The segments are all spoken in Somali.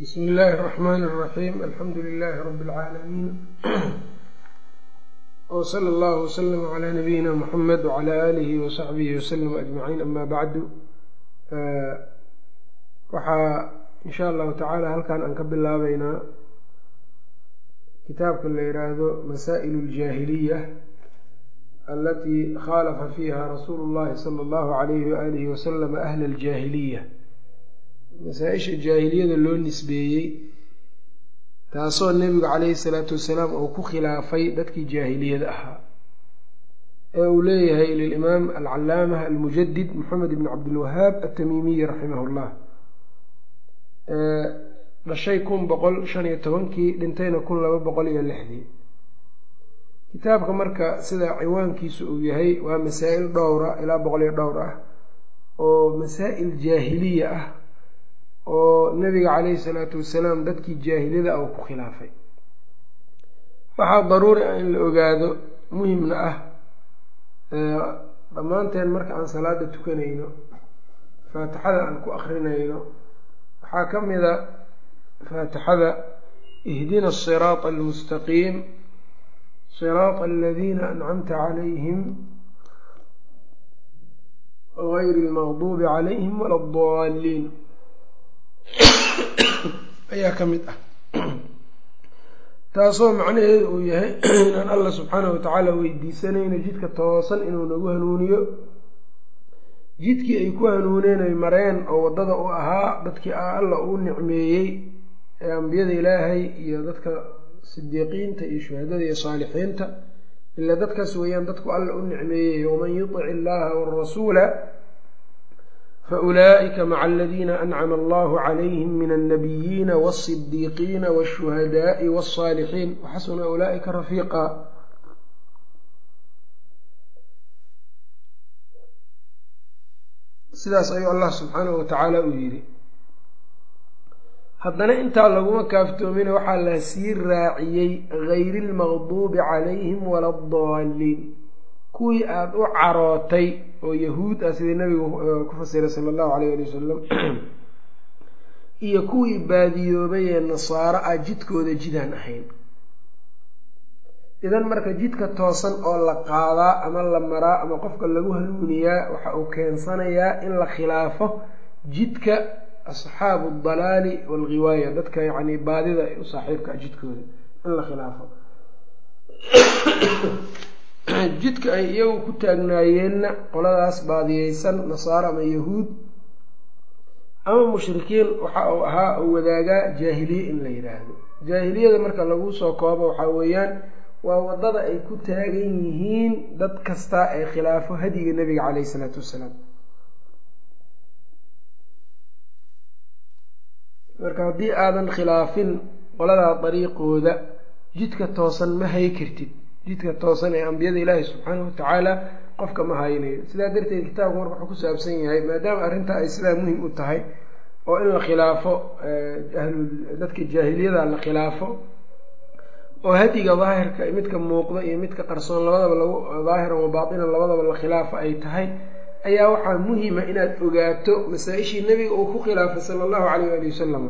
bsmi illaahi الرaxmn الraxim alxamdu lilaahi rab اlcaalamiin wsala allahu wslm cla nabiyina muxamed wcla aalihi wasaxbihi waslm ajmaciin ama bacdu waxaa in sha allahu tacaala halkan aan ka bilaabeynaa kitaabka la yihaahdo masaa'il اljaahiliya alatii khaalafa fiiha rasuulu اllahi salى اllahu alayhi waalihi waslm ahla اljaahiliya masaa-isha jaahiliyada loo nisbeeyey taasoo nebigu calayhi salaatu wasalaam uu ku khilaafay dadkii jaahiliyada ahaa ee uu leeyahay lilimaam alcalaamah almujadid moxamed ibn cabdilwahaab atamiimiyi raximah llah dhashay kun boqol shan iyo tobankii dhintayna kun laba boqol iyo lixdii. Kitaabka marka sida ciwaankiisu uu yahay waa masaa-il dhowra ilaa boqol iyo dhowr ah oo masaa'il jaahiliya ah oo nabiga calayhi salaatu wasalaam dadkii jaahiliyada ah uu ku khilaafay. Waxaa daruuri ah in la ogaado muhimna ah dhammaanteen marka aan salaada tukanayno faatixada aan ku akrinayno waxaa ka mida faatixada ihdina asiraata almustaqiim siraata aladiina ancamta calayhim gayri almaqduubi calayhim wala addaaliin ayaa ka mid ah. Taasoo macnaheedu uu yahay inaan allah subxaanahu watacaala weydiisanayno jidka toosan inuu nagu hanuuniyo. Jidkii ay ku hanuuneen ay mareen oo waddada u ahaa dadkii alla uu nicmeeyey ee ambiyada ilaahay iyo dadka sidiiqiinta iyo shuhadada iyo saalixiinta ilaa dadkaas weeyaan dadku alla u nicmeeyey waman yutic illaha warasuula faulaa'ika maca aladiina ancama allahu calayhim min alnabiyiina walsidiiqiina walshuhadaai walsaalixiin waxasuna ulaa'ika rafiiqa sidaas ayuu allah subxaanahu watacaala uu yidhi. Haddana intaa laguma kaaftoomina waxaa la sii raaciyey gayri lmaqduubi calayhim wala addaaliin kuwii aada u carootay oo yahuud ah sidii nabigu ku fasiray sala allahu alayh ali wasalam iyo kuwii baadiyoobay ee nasaaro ah jidkooda jidaan ahayn. Idan marka jidka toosan oo la qaadaa ama la maraa ama qofka lagu hanuuniyaa waxa uu keensanayaa in la khilaafo jidka asxaabu aldalaali waalghiwaaya dadka yacni baadida u saaxiibka ah jidkooda in la khilaafo jidka ay iyagu ku taagnaayeenna qoladaas baadiyeysan nasaaro ama yahuud ama mushrikiin waxa uu ahaa uu wadaagaa jaahiliye in la yidhaahdo jaahiliyada marka lagu soo koobo waxaa weeyaan waa waddada ay ku taagan yihiin dad kasta ee khilaafo hadiga nebiga caleyhi isalaatu wassalaam marka haddii aadan khilaafin qoladaa dariiqooda jidka toosan ma hay kartid jidka toosan ee ambiyada ilaahi subxaanahu watacaala qofka ma haynayo. Sidaa darteed kitaabku marka wuxuu ku saabsan yahay maadaama arrintaa ay sidaa muhiim u tahay oo in la khilaafo dadka jaahiliyada la khilaafo oo hadiga daahirka midka muuqda iyo midka qarsoon labadaba lagu daahiran wa baatinan labadaba la khilaafo ay tahay ayaa waxaa muhima inaad ogaato masaa-ishii nebiga uu ku khilaafay sala allahu calayh waali wasalam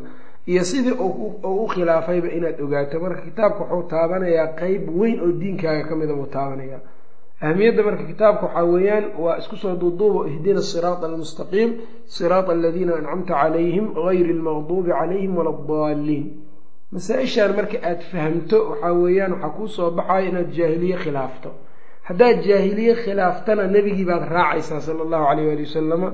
iyo sidii u khilaafayba inaad ogaato. Marka kitaabka wuxuu taabanayaa qeyb weyn oo diinkaaga ka mida buu taabanayaa ahamiyadda marka kitaabka waxaa weeyaan waa isku soo duuduubo ihdina siraata almustaqiim siraata aladiina ancamta calayhim gayri almaqduubi calayhim wala addaaliin masaa-ishaan marka aad fahamto waxaa weeyaan waxaa kuu soo baxaya inaad jaahiliye khilaafto. Haddaad jaahiliye khilaaftana nebigii baad raacaysaa sala allahu calayh waali wasalama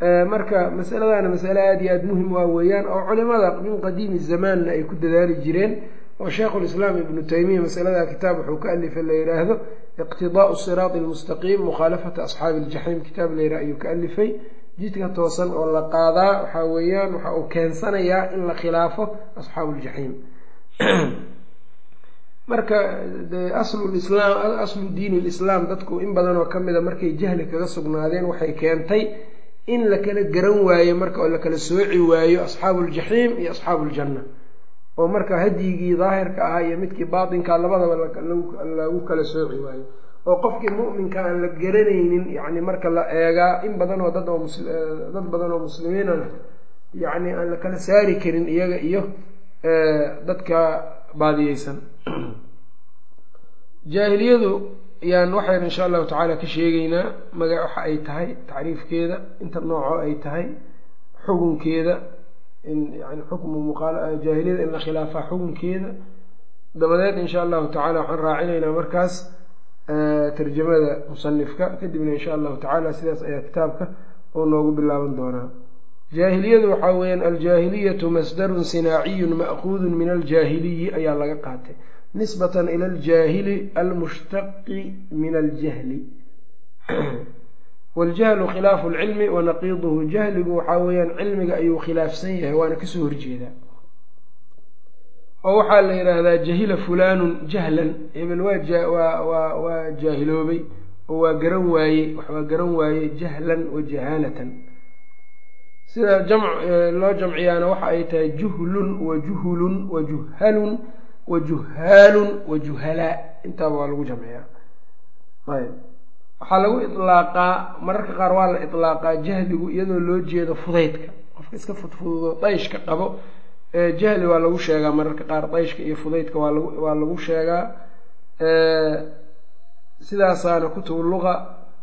marka masaladaana masale aada iyo aada muhiim waa weeyaan oo culimada min qadiimi zamaanna ay ku dadaali jireen oo sheikhulislaam ibnu taymiya masalada kitaab wuxuu ka alifay la yidhaahdo iqtidaau siraati almustaqiim mukhaalafata asxaabi iljaxiim kitaab layidhah ayuu ka alifay. Jidka toosan oo la qaadaa waxaa weeyaan waxa uu keensanayaa in la khilaafo asxaabu ljaxiim marka aslulislaam aslu diini lislaam dadku in badan oo ka mida markay jahli kaga sugnaadeen waxay keentay in la kala garan waayo marka oo la kala sooci waayo asxaabu ljaxiim iyo asxaabu ljanna oo marka hadyigii daahirka ahaa iyo midkii baatinka labadaba lagu kala sooci waayo. Oo qofkii mu'minka aan la garanaynin yacni marka la eegaa in badan oo dad dad badan oo muslimiinana yacni aan la kala saari karin iyaga iyo dadka baadiyeysan. Jaahiliyadu yaan waxaynu insha allahu tacaala ka sheegeynaa maga waxa ay tahay tacriifkeeda inta nooco ay tahay xukunkeeda yani xukmu muqjaahiliyada in la khilaafaa xukunkeeda. Dabadeed insha allahu tacala waxaan raacinaynaa markaas tarjamada musanifka kadibna insha allahu tacala sidaas ayaa kitaabka oo noogu bilaaban doonaa jaahiliyadu waxaa weeyaan aljaahiliyatu masdarun sinaaciyun ma'kuudun min aljaahiliyi ayaa laga qaatay nisbatan ila aljaahili almushtaqi min aljahli. Waljahlu khilaafu lcilmi wanaqiiduhu jahligu waxaa weeyaan cilmiga ayuu khilaafsan yahay waana ka soo horjeedaa. Oo waxaa la yidhaahdaa jahila fulaanun jahlan hebel waa jaahiloobay oo waa garan waaye waa garan waaye jahlan wa jahaalatan sida loo jamciyaana waxa ay tahay juhlun wa juhulun wa juhalun wa juhaalun wa juhalaa intaaba waa lagu jamciyaa ayb waxaa lagu ilaaqaa mararka qaar waa la ilaaqaa jahligu iyadoo loo jeedo fudaydka. qofka iska fudfududo dayshka qabo jahli waa lagu sheegaa mararka qaar. dayshka iyo fudaydka waa lagu sheegaa sidaasaana kutubu luga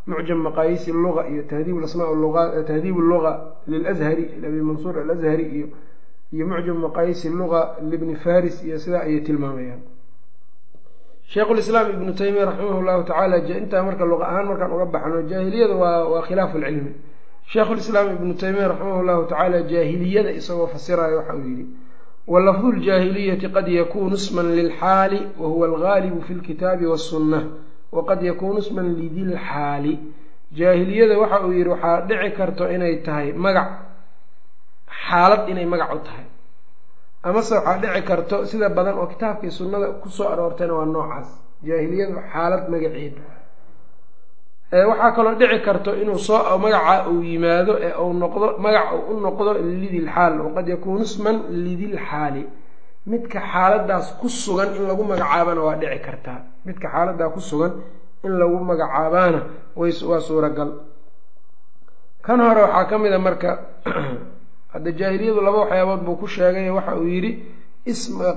mucjam maqaayisi luga iyo tahdiib asmaa tahdiib luga lilazhari abi mansuur alazhari iyo iyo mucjam maqaayisi luga libni faris iyo sidaa ayay tilmaamayaan. Sheikhulislaam ibnu taymiya raximah llahu tacaala intaa marka luqa ahaan markaan uga baxno jaahiliyada waa khilaafu lcilmi sheikhulislaam ibnu taymiya raximah llahu tacaala jaahiliyada isagoo fasirayo waxa uu yihi walafdu ljaahiliyati qad yakunu sman lilxaali wahuwa algaalibu fi lkitaabi wasunna waqad yakunu sman lidilxaali jaahiliyada waxa uu yihi waxaa dhici karto inay tahay magac xaalad inay magac u tahay. Amase waxaa dhici karto sida badan oo kitaabkii sunnada ku soo aroortayna waa noocaas. Jaahiliyadu xaalad magaceeda waxaa kaloo dhici karto inuu soo magaca uu yimaado ee uu noqdo magac uu u noqdo lidilxaal waqad yakuunu sman lidilxaali midka xaaladaas ku sugan in lagu magacaabana waa dhici kartaa. Midka xaaladaa ku sugan in lagu magacaabaana waa suuragal. Kan hore waxaa ka mid a marka hadda jaahiliyadu laba waxyaabood buu ku sheegay waxa uu yidhi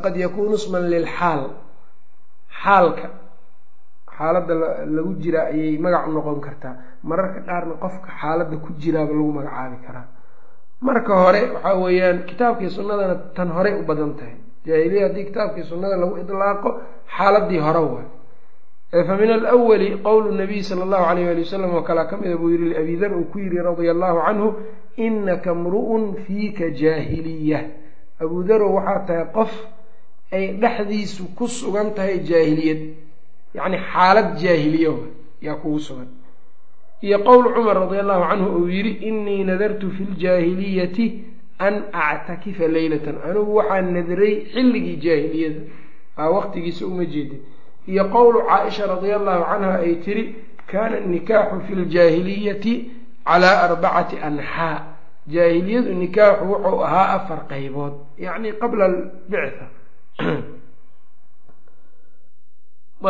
qad yakuunu isman lilxaal. Xaalka xaaladda lagu jiraa ayay magac u noqon kartaa. Mararka qaarna qofka xaaladda ku jiraaba lagu magacaabi karaa. Marka hore waxaa weeyaan kitaabkii sunnadana tan horey u badan tahay. Jaahiliya haddii kitaabkii sunnada lagu idlaaqo xaaladii hore waay. Fa min alwali qowlu nabiy sala allahu alayh ali wasalam oo kalea ka mida buu yihi liabi dar uu ku yidhi radia allahu canhu inaka mru'un fiika jaahiliya abuu darow waxaa tahay qof ay dhexdiisu ku sugan tahay jaahiliyad yacni xaalad jaahiliya yaa kugu sugan. Iyo qowl cumar radia allahu canhu uu yidhi inii nadartu fi ljaahiliyati an actakifa leylatan anigu waxaan nadray xilligii jaahiliyada. Aa waqtigiisa uma jeedin. Iyo qowlu caaisha radia allahu canha ay tiri kaana nikaaxu fi ljaahiliyati calaa arbacati anxaa jaahiliyadu nikaaxu wuxuu ahaa afar qaybood yacni qabla albictha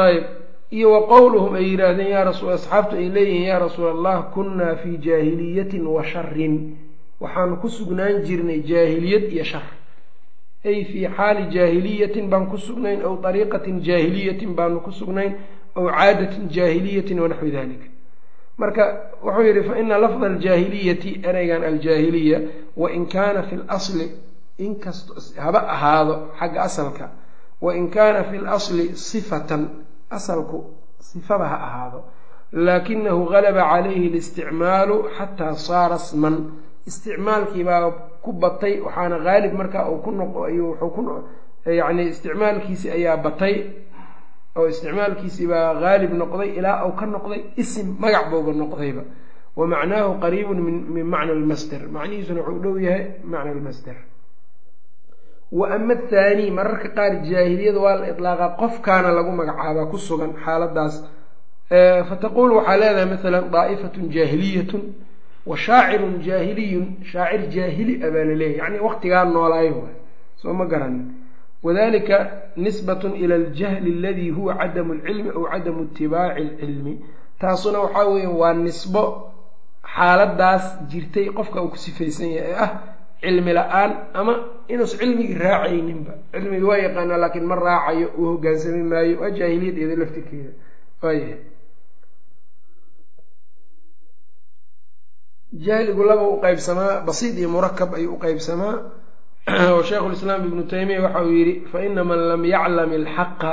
ayb iyo wa qowluhum ay yidhaahdeen yaa rasul asxaabtu ay leeyihiin yaa rasuul allah kunnaa fii jaahiliyatin wa sharin waxaanu ku sugnaan jirnay jaahiliyad iyo shar. Ay fii xaali jaahiliyatin baan ku sugnayn aw ariiqatin jaahiliyatin baanu ku sugnayn aw caadatin jaahiliyatin wanaxwi dalik marka wuxuu yidhi faina lafda aljaahiliyati ereygan aljaahiliya wain kaana fi lasli inkast haba ahaado xagga asalka wain kaana fi lasli sifatan asalku sifaba ha ahaado laakinahu galaba calayhi listicmaalu xataa saara sman isticmaalkiibaa ku batay waxaana haalib markaa uu ku noq wuxuu ku yacni isticmaalkiisi ayaa batay oo isticmaalkiisii baa haalib noqday ilaa uu ka noqday isim magac bouba noqdayba. Wa macnaahu qariibun min macna almasder macnihiisuna wuxuu dhow yahay macna almasder wa ama athaani mararka qaar jaahiliyada waa la idlaaqaa qofkaana lagu magacaabaa ku sugan xaaladaas. Fataqulu waxaa leedahay masalan daa'ifatun jaahiliyatun wa shaacirun jaahiliyun. Shaacir jaahili a baa laleeyahy yacni waqtigaa noolaayo. Soo ma garanin wadalika nisbatun ila aljahli aladii huwa cadamu alcilmi aw cadamu itibaaci alcilmi taasuna waxaa weeye waa nisbo xaaladaas jirtay qofka uu ku sifaysan yahay ee ah cilmi la'aan ama inuusan cilmigii raacayninba cilmigii waa yaqaanaa laakiin ma raacayo uu hogaansami maayo waa jaahiliyad iyada laftirkeeda waayahay jahligu laba u qeybsamaa basiid iyo murakab ayuu u qeybsamaa oo sheikhu lislaam ibnu taymiya waxa uu yidhi faina man lam yaclam alxaqa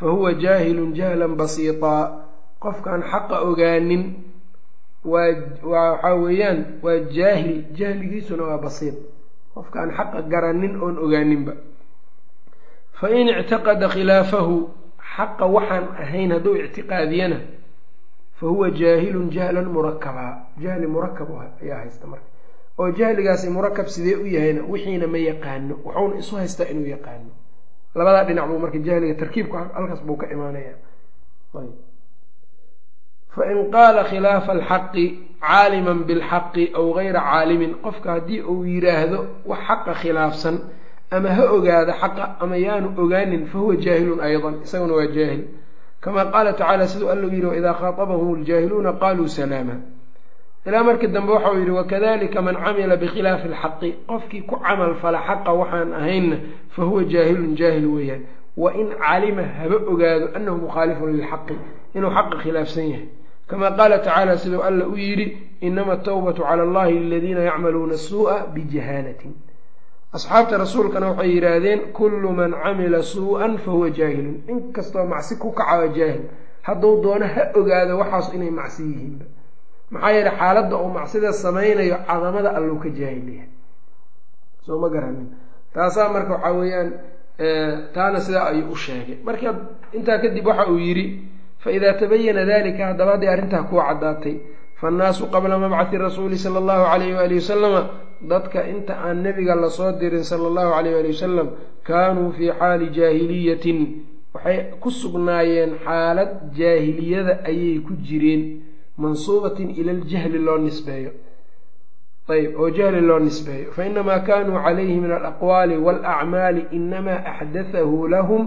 fahuwa jaahilun jahlan basiitaa qofkaan xaqa ogaanin waa waxaa weeyaan waa jaahil jahligiisuna waa basiid qofkaan xaqa garanin oon ogaaninba. Fain ictaqada khilaafahu xaqa waxaan ahayn hadduu ictiqaadiyana fahuwa jaahilun jahlan murakabaa jahli murakab ayaa haysta marka oo jahligaasi murakab sidee u yahayna wixiina ma yaqaano wuxuuna isu haystaa inuu yaqaano. Labadaa dhinac buu marka jahliga tarkiibka halkaas buu ka imaanaya fain qaala khilaafa alxaqi caaliman bilxaqi aw gayra caalimin qofka haddii uu yidhaahdo wax xaqa khilaafsan ama ha ogaado xaqa ama yaanu ogaanin fahuwa jaahilun aydan isaguna waa jaahil. Kama qaala tacaala siduu alla yidhi waidaa khaatabahum ljaahiluuna qaluu salaama ilaa markii dambe waxau yidhi wakadalika man camila bikhilaafi alxaqi. Qofkii ku camal fala xaqa waxaan ahaynna fahuwa jaahilun jaahil weeyaan. Wain calima haba ogaado anahu mukhaalifun lilxaqi inuu xaqa khilaafsan yahay. Kama qaala tacaala siduu alla u yidhi inama atawbatu cala allahi liladiina yacmaluuna suu'a bijahaalatin asxaabta rasuulkana waxay yidhaahdeen kullu man camila suu-an fahuwa jaahilun. Inkastoo macsi ku kaca waa jaahil hadduu doono ha ogaado waxaas inay macsi yihiinba maxaa yeele xaaladda uu macsida samaynayo cadamada alluu ka jaahil yahay soo ma garanin taasaa marka waxaa weeyaan taana sidaa ayuu u sheegay. Marka intaa kadib waxa uu yidhi faidaa tabayana dalika haddaba hadday arrintaa kuwa caddaatay faannaasu qabla mabcathi rasuuli sala allahu calayh waali wasalama dadka inta aan nebiga la soo dirin sala allahu calayh waali wasalam kaanuu fii xaali jaahiliyatin. Waxay ku sugnaayeen xaalad jaahiliyada ayay ku jireen mansuubatin ila ljahli loo nisbeeyo. Ayb oo jahli loo nisbeeyo. Fainamaa kaanuu calayhi min alaqwaali waalacmaali inamaa axdathahu lahum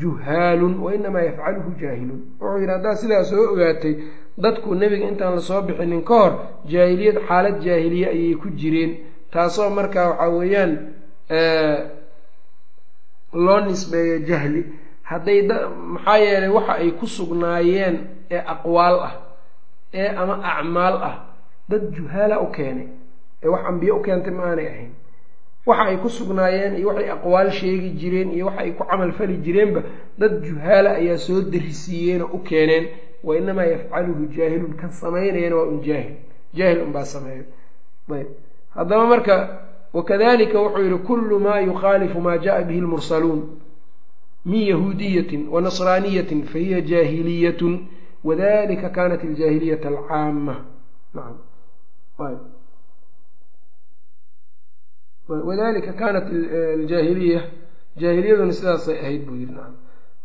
juhaalun wainamaa yafcaluhu jaahilun. Wuxuu yidhi haddaad sidaa soo ogaatay dadku nebiga intaan la soo bixinin ka hor jaahiliyad xaalad jaahiliye ayay ku jireen. Taasoo markaa waxaa weeyaan loo nisbeeyo jahli. Hadday maxaa yeelay waxa ay ku sugnaayeen ee aqwaal ah ee ama acmaal ah. Dad juhaala u keenay ee wax ambiye u keentay ma aanay ahayn. Waxa ay ku sugnaayeen iyo waxay aqwaal sheegi jireen iyo waxa ay ku camal fali jireenba dad juhaala ayaa soo darisiiyeenoo u keeneen wa inamaa yafcaluhu jaahilun kan samaynayana waa un jaahil. Jaahil unbaa sameeyo ayb. Haddaba marka wakadalika wuxuu yihi kullu maa yukhaalifu maa jaءa bihi lmursaluun min yahuudiyatin wa nasraaniyatin fahiya jaahiliyatun wadalika kanat aljaahiliyat alcaama wadalika kanat aljaahiliya jaahiliyaduna sidaasay ahayd buu yihi naam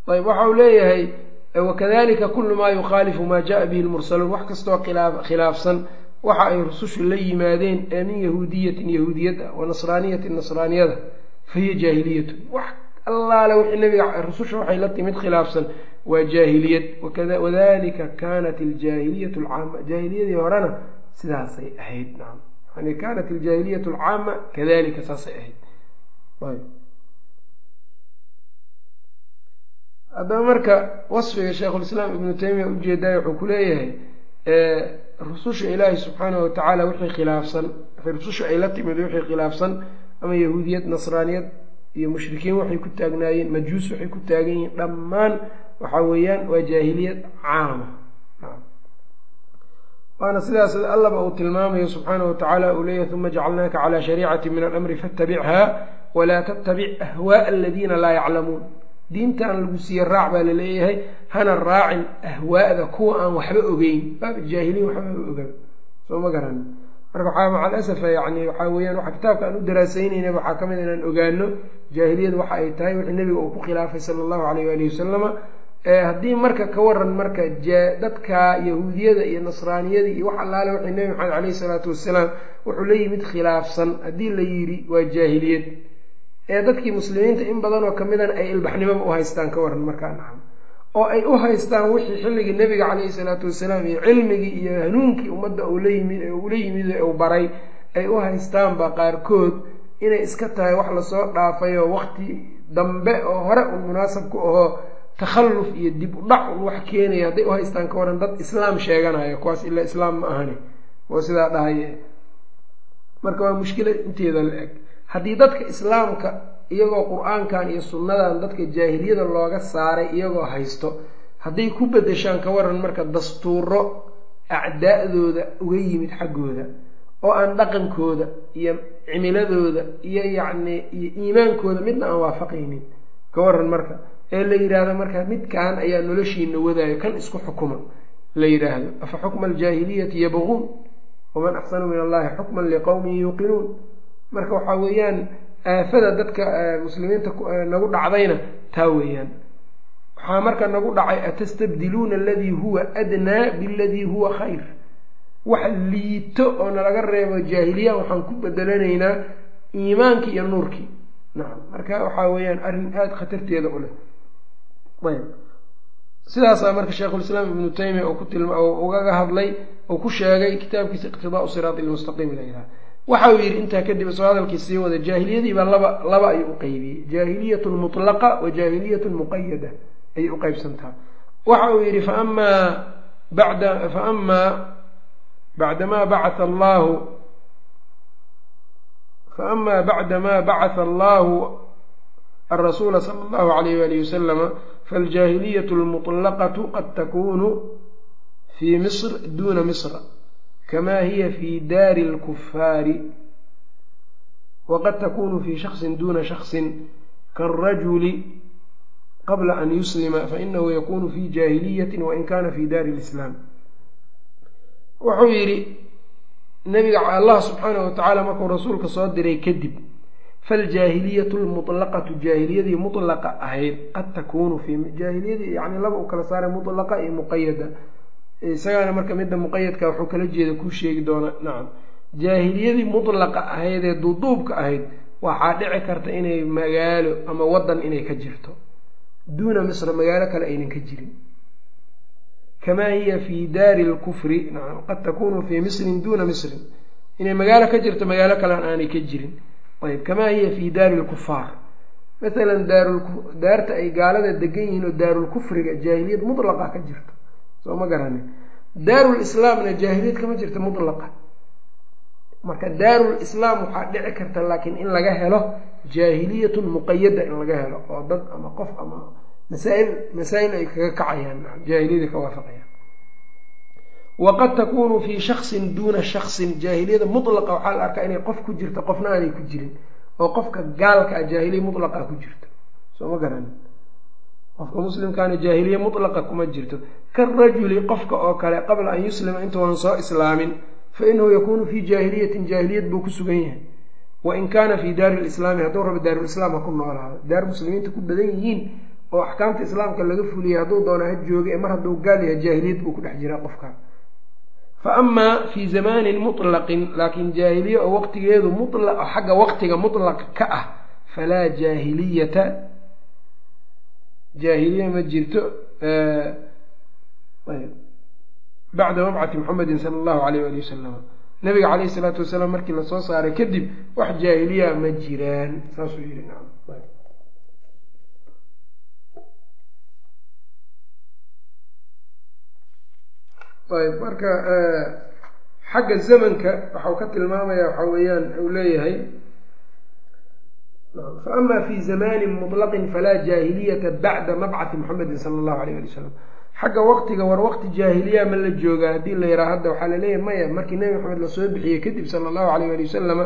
ayb waxa uu leeyahay wakadalika kulu maa yukhaalifu maa jaءa bihi lmursaluun wax kastoo khilaafsan waxa ay rusushu la yimaadeen ee min yahuudiyatin yahuudiyad ah wa nasraaniyatin nasraaniyada fahiya jaahiliyatun wax allaale wixii nabiga rususha waxay la timid khilaafsan waa jaahiliyad. Wadalika kanat aljaahiliyatu alcaama jaahiliyadii horena sidaasay ahayd yani kanat aljaahiliyatu alcaama kadalika saasay ahayd. Haddaba marka wasfiga sheikhulislaam ibnu taymiya ujeedaay wuxuu ku leeyahay rususha ilaahi subxaanahu watacaala wixii khilaafsan rususha ay la timid wixii khilaafsan ama yahuudiyad nasraaniyad iyo mushrikiin waxay ku taagnaayeen majuus waxay ku taagan yihiin dhammaan waxa weeyaan waa jaahiliyad caama waana sidaas allaba uu tilmaamayo subxaanahu watacaala uu leeyahy uma jacalnaaka calaa shariicati min alamri fatabichaa walaa tattabic ahwaaa aladiina laa yaclamuun. Diintan lagu siiye raac baa la leeyahay hana raacin ahwaa'da kuwa aan waxba ogeyn. Baaba jaahiliin waxba oga soo ma garan. Marka waxaa maca alasafa yani waxaa weyaan waxa kitaabka aan u daraasaynayna waxaa ka mid inaan ogaano jaahiliyad waxa ay tahay wixii nebiga uu ku khilaafay sala allahu alayh waalihi wasalama haddii marka ka waran marka dadka yahuudiyada iyo nasraaniyada iyo wax allaale waxay nebi maxamed caleyhi salaatu wasalaam wuxuu la yimid khilaafsan. Haddii la yidhi waa jaahiliyad. Ee dadkii muslimiinta in badanoo kamidana ay ilbaxnimoba u haystaan ka waran markaa nacam. Oo ay u haystaan wixii xilligii nebiga caleyhi salaatu wasalaam iyo cilmigii iyo hanuunkii ummadda ula yimid uu baray ay u haystaanba qaarkood inay iska tahay wax la soo dhaafay oo waqti dambe oo hore un munaasab ku ahoo takhalluf iyo dib u dhac un wax keenaya hadday u haystaan ka waran dad islaam sheeganayo kuwaas ilaa islaam ma ahani. Oo sidaa dhahaye marka waa mushkila inteeda la eg. Haddii dadka islaamka iyagoo qur'aankan iyo sunnadan dadka jaahiliyada looga saaray iyagoo haysto hadday ku bedeshaan ka waran marka dastuuro acdaa'dooda uga yimid xaggooda oo aan dhaqankooda iyo cimiladooda iyo yacni iyo iimaankooda midna aan waafaqaynin ka waran marka ee la yidhaahdo marka midkan ayaa noloshiina wadaayo kan isku xukuma la yidhaahdo. Afa xukma aljaahiliyati yabquun waman axsanu min allahi xukman liqowmin yuuqinuun. Marka waxaa weeyaan aafada dadka muslimiinta nagu dhacdayna taa weeyaan. Waxaa marka nagu dhacay atastabdiluuna aladii huwa adnaa biladii huwa khayr. Wax liito oo nalaga reebo jaahiliya waxaan ku bedelanaynaa iimaankii iyo nuurkii nacam marka waxaa weeyaan arrin aada khatarteeda u leh sidaasaa marka sheikhulislaam ibnu taymiya uu ku tilma ugaga hadlay uu ku sheegay kitaabkiisa iqtidaau siraati lmustaqiim la yidhaha waxa uu yidhi intaa kadib isoo hadalkii sii wada jaahiliyadiibaa laba laba ayuu u qeybiyey jaahiliyat mutlaqa wa jaahiliyat muqayada ayay u qeybsantaha waxa uu yidhi faamaa bada faamaa bacdamaa bacaa allahu faama bacdamaa bacatha allahu alrasuula sala allahu alayh walihi wasalama faljaahiliyatu almutlaqatu qad takuunu fii misr duuna misra kamaa hiya fii daari alkufaari waqad takuunu fii shaksin duuna shaksin kaarajuli qabla an yuslima fainahu yakuunu fii jaahiliyati wain kaana fii daari lislaam wuxuu yidhi nabiga allah subxaanahu wa tacaala markuu rasuulka soo diray kadib faljaahiliyatu lmutlaqatu jaahiliyadii mutlaqa ahayd qad takuunu fi jaahiliyadii yani laba u kala saaray mutlaqa iyo muqayada isagaana marka midda muqayadka wuxuu kala jeeda kuu sheegi doonaa nacam jaahiliyadii mutlaqa ahayd ee duuduubka ahayd waxaa dhici karta inay magaalo ama wadan inay ka jirto duuna misra magaalo kale aynan ka jirin kamaa hiya fi daari lkufri nacam qad takunu fii misrin duuna misrin inay magaalo ka jirto magaalo kalean aanay ka jirin ayb kamaa hiya fi daari lkufaar masalan daarta ay gaalada degan yihiin oo daarulkufriga jaahiliyad mutlaqa ka jirto soo ma garani daarulislaamna jaahiliyad kama jirta mutlaqa marka daarul islaam waxaa dhici karta laakiin in laga helo jaahiliyatun muqayada in laga helo oo dad ama qof ama masaail masaa-il ay kaga kacayaan jaahiliyada ka waafaqayaan waqad takunu fii shaksin duuna shaksin jaahiliyada mutlaqa waxaa la arkaa inay qof ku jirto qofna aanay ku jirin oo qofka gaalka ah jaahiliya mutlaqa ku jirto soo ma garani qofka muslimkaana jaahiliya mutlaqa kuma jirto karajuli qofka oo kale qabla an yuslima intuunan soo islaamin fa inahu yakunu fii jaahiliyatin jaahiliyad buu ku sugan yahay wain kaana fii daari lislaami hadduu rabo daarulislaam ha ku noolaado daar muslimiinta ku badan yihiin oo axkaamta islaamka laga fuliyay hadduu doona ha jooga ee mar hadduu gaal yahay jaahiliyad buu ku dhex jiraa qofka fa amaa fii zamaanin mutlaqin laakiin jaahiliya oo waqtigeedu mulaq xagga waqtiga mutlaq ka ah falaa jaahiliyata jaahiliya ma jirto bacda mabcati muxamedin sala allahu alayh ali wasalam nabiga caleyhi isalaatu wasalaam markii la soo saaray kadib wax jaahiliya ma jiraan saasuu yihi nacam ayb marka xagga zamanka waxau ka tilmaamaya waxa weeyaan uu leeyahay faama fi zamanin muطlaqin falaa jaahiliyata bacda mabcathi muxamedin sala allahu alayh ali wasalam xagga waqtiga war waqti jaahiliya ma la joogaa haddii la yidhaha hadda waxaa la leeyahay maya markii nebi maxamed la soo bixiyey kadib sala allahu alayh ali wasalama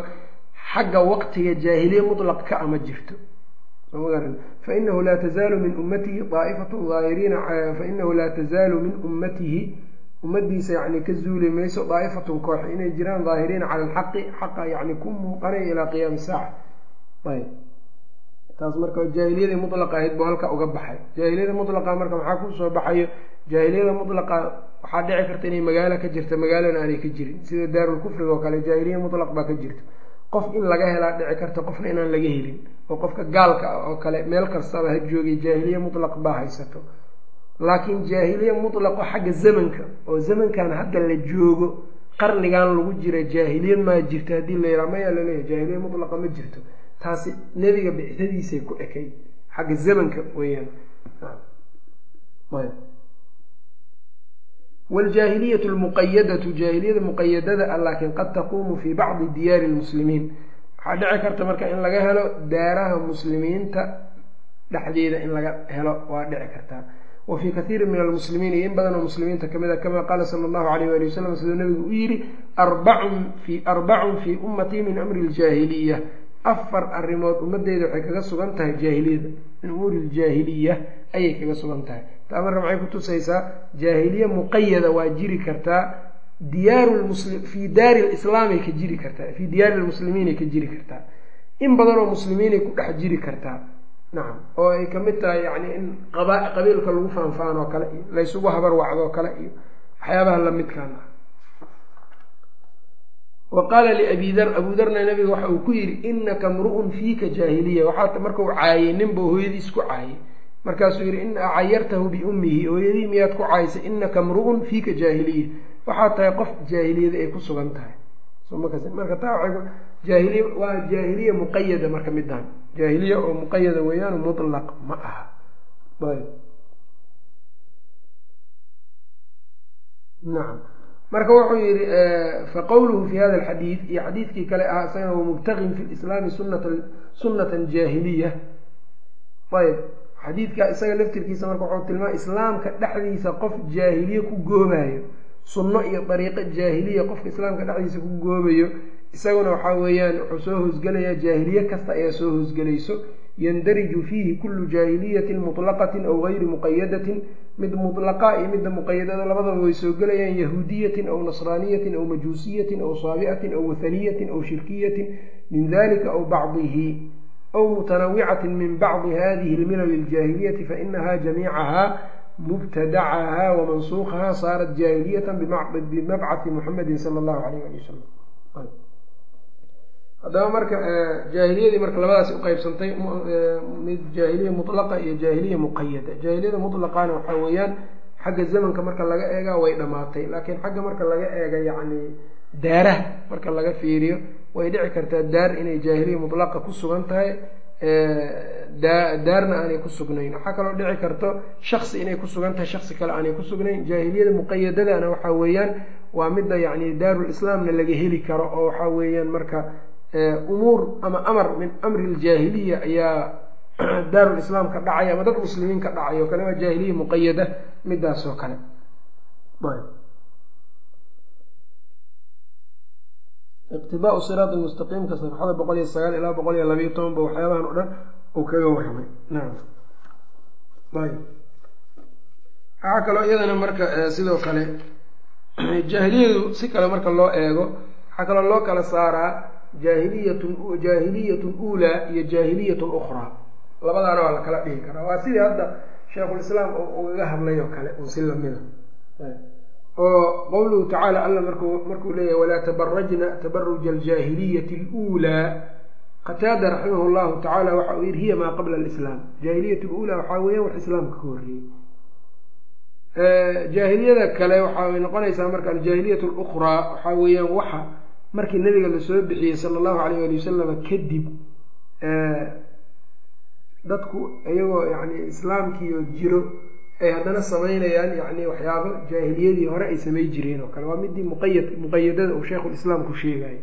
xagga waqtiga jaahiliya mutlaq ka ama jirto. Fainahu laa tazaalu min ummatihi aa'ifatu aahiriina fainahu laa tazaalu min ummatihi ummadiisa yani ka zuuli mayso daa'ifatun koox inay jiraan daahiriina cala alxaqi xaqa yani ku muuqanaya ilaa qiyaami saaca ayb. Taas marka jaahiliyadii mutlaqa ahayd buu halka uga baxay. Jaahiliyada mutlaqa marka maxaa ku soo baxayo? Jaahiliyada mutlaqa waxaa dhici karta inay magaalo ka jirta magaalana aanay ka jirin. Sida daarulkufriga oo kale jaahiliya mutlaq baa ka jirta qof in laga helaa dhici karta qofna inaan laga helin. Oo qofka gaalka oo kale meel kastaba ha joogay jaahiliya mutlaq baa haysato laakiin jaahiliya mutlaqo xagga zamanka oo zamankan hadda la joogo qarnigan lagu jira jaahiliyad maa jirta haddii la yidhaha mayaa laleeyahy jaahiliya mutlaqa ma jirto. Taasi nebiga bicdadiisay ku ekay xagga zamanka weeyaan. Wljaahiliyatu lmuqayadatu jaahiliyada muqayadada ah laakiin qad taquumu fii bacdi diyaari lmuslimiin. Waxaa dhici karta marka in laga helo daaraha muslimiinta dhexdeeda in laga helo waa dhici kartaa wa fii kathiiri min almuslimiin iyo in badan oo muslimiinta ka mid a kama qaala sala allahu alayh wali wasalam siduu nabigu u yidhi arbacun fii ummatii min amri ljaahiliya afar arrimood ummadeyda waxay kaga sugan tahay jaahiliyada min umuuri ljaahiliya ayay kaga sugan tahay. Taa marka maxay kutusaysaa jaahiliye muqayada waa jiri kartaa diyaaru lmuslim fii daari lislaamay ka jiri kartaa fii diyaari lmuslimiinay ka jiri kartaa. In badan oo muslimiinay ku dhex jiri kartaa nacam oo ay ka mid tahay yani in qabiilka lagu faanfaan oo kale iyo laysugu habar wacdoo kale iyo waxyaabaha lamidkaan ah. Wa qaala liabi dar abu darna nabiga waxa uu ku yidhi inaka mru'un fiika jaahiliya. Waxaa markau caayay ninba hooyadiis ku caayay. Markaasuu yidhi in cayartahu biummihi hooyadii miyaad ku caayisay inaka mru'un fiika jaahiliya. Waxaa tahay qof jaahiliyada ay ku sugan tahay. Marka taa jaahiliya waa jaahiliya muqayada marka midaan jaahiliya oo muqayada weeyaan mutlaq ma aha. Nacam marka wuxuu yihi faqowluhu fi hada alxadiid iyo xadiidkii kale ahaa isagana wamubtagin fi lislaami sunnatan jaahiliya. Ayb. Xadiidka isaga laftirkiisa marka wuxuu tilmaamay islaamka dhexdiisa qof jaahiliye ku goobayo sunno iyo dariiqo jaahiliya qofka islaamka dhexdiisa ku goobayo isaguna waxaa weeyaan wuxuu soo hoosgelayaa jaahiliye kasta ayaa soo hoosgelayso yandariju fiihi kullu jaahiliyatin mutlaqatin aw gayri muqayadatin mid mutlaqa iyo midda muqayadada labadaba way soo gelayaan yahuudiyatin aw nasraaniyatin aw majuusiyatin aw saabicatin aw wathaniyatin aw shirkiyatin min dalika aw bacdihi aw mutanawicatin min bacdi hadihi lmilal iljaahiliyati fainaha jamiicaha mubtadacaha wamansuukaha saarat jaahiliyatan bimabcathi muxamedin sala allahu alayh ali wasalam haddaba marka jaahiliyadii marka labadaas uqeybsantay mid jaahiliya mutlaqa iyo jaahiliya muqayada jaahiliyada mutlaqana waxaa weeyaan xagga zamanka marka laga eega way dhammaatay laakiin xagga marka laga eega yacni daaraha marka laga fiiriyo way dhici kartaa daar inay jaahiliya mutlaqa ku sugan tahay daarna aanay ku sugnayn. Waxaa kaloo dhici karto shaksi inay ku sugan tahay shaksi kale aanay ku sugnayn. Jaahiliyada muqayadadana waxaa weeyaan waa midda yacni daarulislaamna laga heli karo oo waxaa weeyaan marka umuur ama amar min amri ljaahiliya ayaa daarulislaam ka dhacay ama dad muslimiin ka dhacay oo kale waa jaahiliya muqayada midaas oo kale. Iqtidaau siraati mustaqiimka safxada boqol iyo sagaal ilaa boqol iyo labayo tobanba waxyaabahan o dhan uu kaga warramay. Ayb. Waxaa kaloo iyadana marka sidoo kale jaahiliyadu si kale marka loo eego waxaa kaloo loo kala saaraa jaahiliyatun jaahiliyatun uulaa iyo jaahiliyatun ukhraa labadaana waa la kala dhihi karaa. Waa sidii hadda sheikhulislaam ugaga hadlay oo kale un si lamida oo qowluhu tacaala alla marku markuu leeyahay walaa tabarajna tabaruja aljaahiliyati aluulaa qataada raximah llahu tacaala waxa uu yihi hiya maa qabla alislaam. Jaahiliyat luulaa waxaa weeyaan wax islaamka ka horreeyey jaahiliyada kale waxay noqonaysaa marka aljaahiliyat lukhraa waxaa weeyaan waxa markii nabiga la soo bixiyey sala allahu alayh ali wasalama kadib dadku iyagoo yani islaamkiio jiro ay haddana samaynayaan yani waxyaabo jaahiliyadii hore ay samay jireen oo kale. Waa midii muqayad muqayadada uu sheikhulislaam ku sheegayay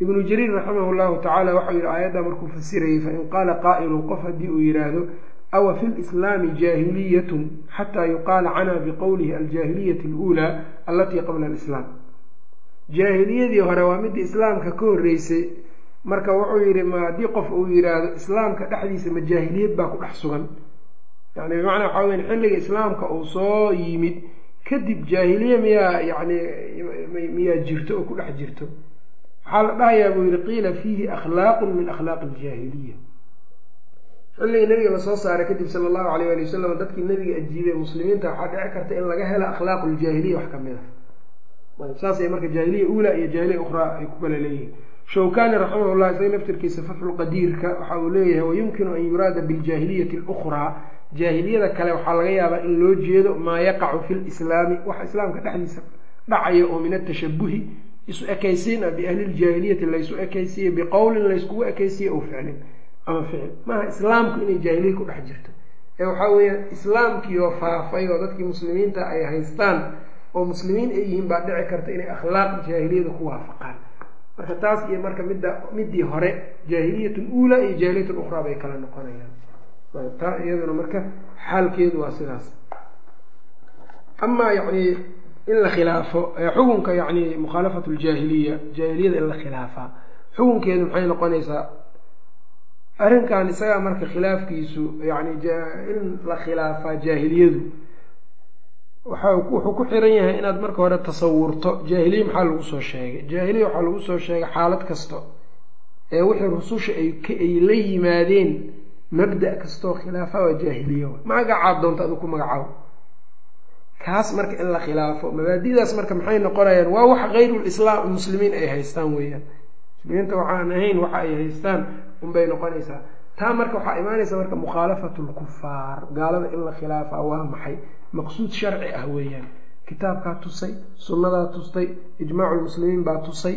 ibnu jariir raximah llahu tacaala waxau yihi aayadda markuu fasirayay fain qaala qaa'ilun qof haddii uu yidhaahdo awa fi lislaami jaahiliyatun? Xataa yuqaala canaa biqowlihi aljaahiliyati aluulaa allatii qabla alislaam jaahiliyadii hore waa midii islaamka ka horreysay. Marka wuxuu yidhi ma haddii qof uu yidhaahdo islaamka dhexdiisa ma jaahiliyad baa ku dhex sugan. Yani bimacnaa waxaa weya xilliga islaamka uu soo yimid kadib jaahiliye miyaa yani miyaa jirto oo ku dhex jirto. Waxaa la dhahayaa buu yihi qiila fiihi akhlaaqun min akhlaaqi aljaahiliya xilligii nabiga la soo saaray kadib sala allahu alayh ali wasalam dadkii nabiga ajiibay muslimiinta waxaa dhici karta in laga helo akhlaaqu ljaahiliya wax ka mid a saasay marka jaahiliya uula iyo jaahiliya ukhraa ay ku kala leeyihiin. Shawkani raximah llah isaga naftirkiisa fatxulqadiirka waxa uu leeyahay wayumkinu an yuraada biljaahiliyati alukhraa jaahiliyada kale waxaa laga yaabaa in loo jeedo maa yaqacu fi lislaami waxa islaamka dhexdiisa dhacaya oo min atashabuhi isu ekaysiin ah biahliljaahiliyati laysu ekaysiiye biqowlin layskugu ekaysiiye oo ficlin ama ficil. Maaha islaamku inay jaahiliya ku dhex jirto. Ee waxaa weeyaan islaamkii oo faafay oo dadkii muslimiinta ay haystaan oo muslimiin ay yihiin baa dhici karta inay akhlaaq jaahiliyada ku waafaqaan. Marka taas iyo marka midda midii hore jaahiliyatun uulaa iyo jaahiliyatun ukhraa bay kala noqonayaan. Taa iyaduna marka xaalkeedu waa sidaas. Amaa yani in la khilaafo xukunka yani mukhaalafatu ljaahiliya jaahiliyada in la khilaafaa xukunkeedu maxay noqonaysaa? Arrinkan isagaa marka khilaafkiisu yani in la khilaafaa jaahiliyadu wuxuu ku xiran yahay inaad marka hore tasawurto. Jaahiliya maxaa lagu soo sheegay? Jaahiliya waxaa lagu soo sheegay xaalad kasto ee wixii rususha ay la yimaadeen mabda' kastoo khilaafa waa jaahiliya magacaad doonta adu ku magacaabo kaas marka in la khilaafo mabaadi'daas marka maxay noqonayaan? Waa wax hayrulislaam muslimiin ay haystaan weeyaan. Muslimiinta waxaan ahayn waxa ay haystaan unbay noqonaysaa. Taa marka waxaa imaanaysa marka mukhaalafatu lkufaar gaalada in la khilaafaa waa maxay maqsuud sharci ah weeyaan. Kitaabkaa tusay sunnadaa tustay ijmaacu lmuslimiin baa tusay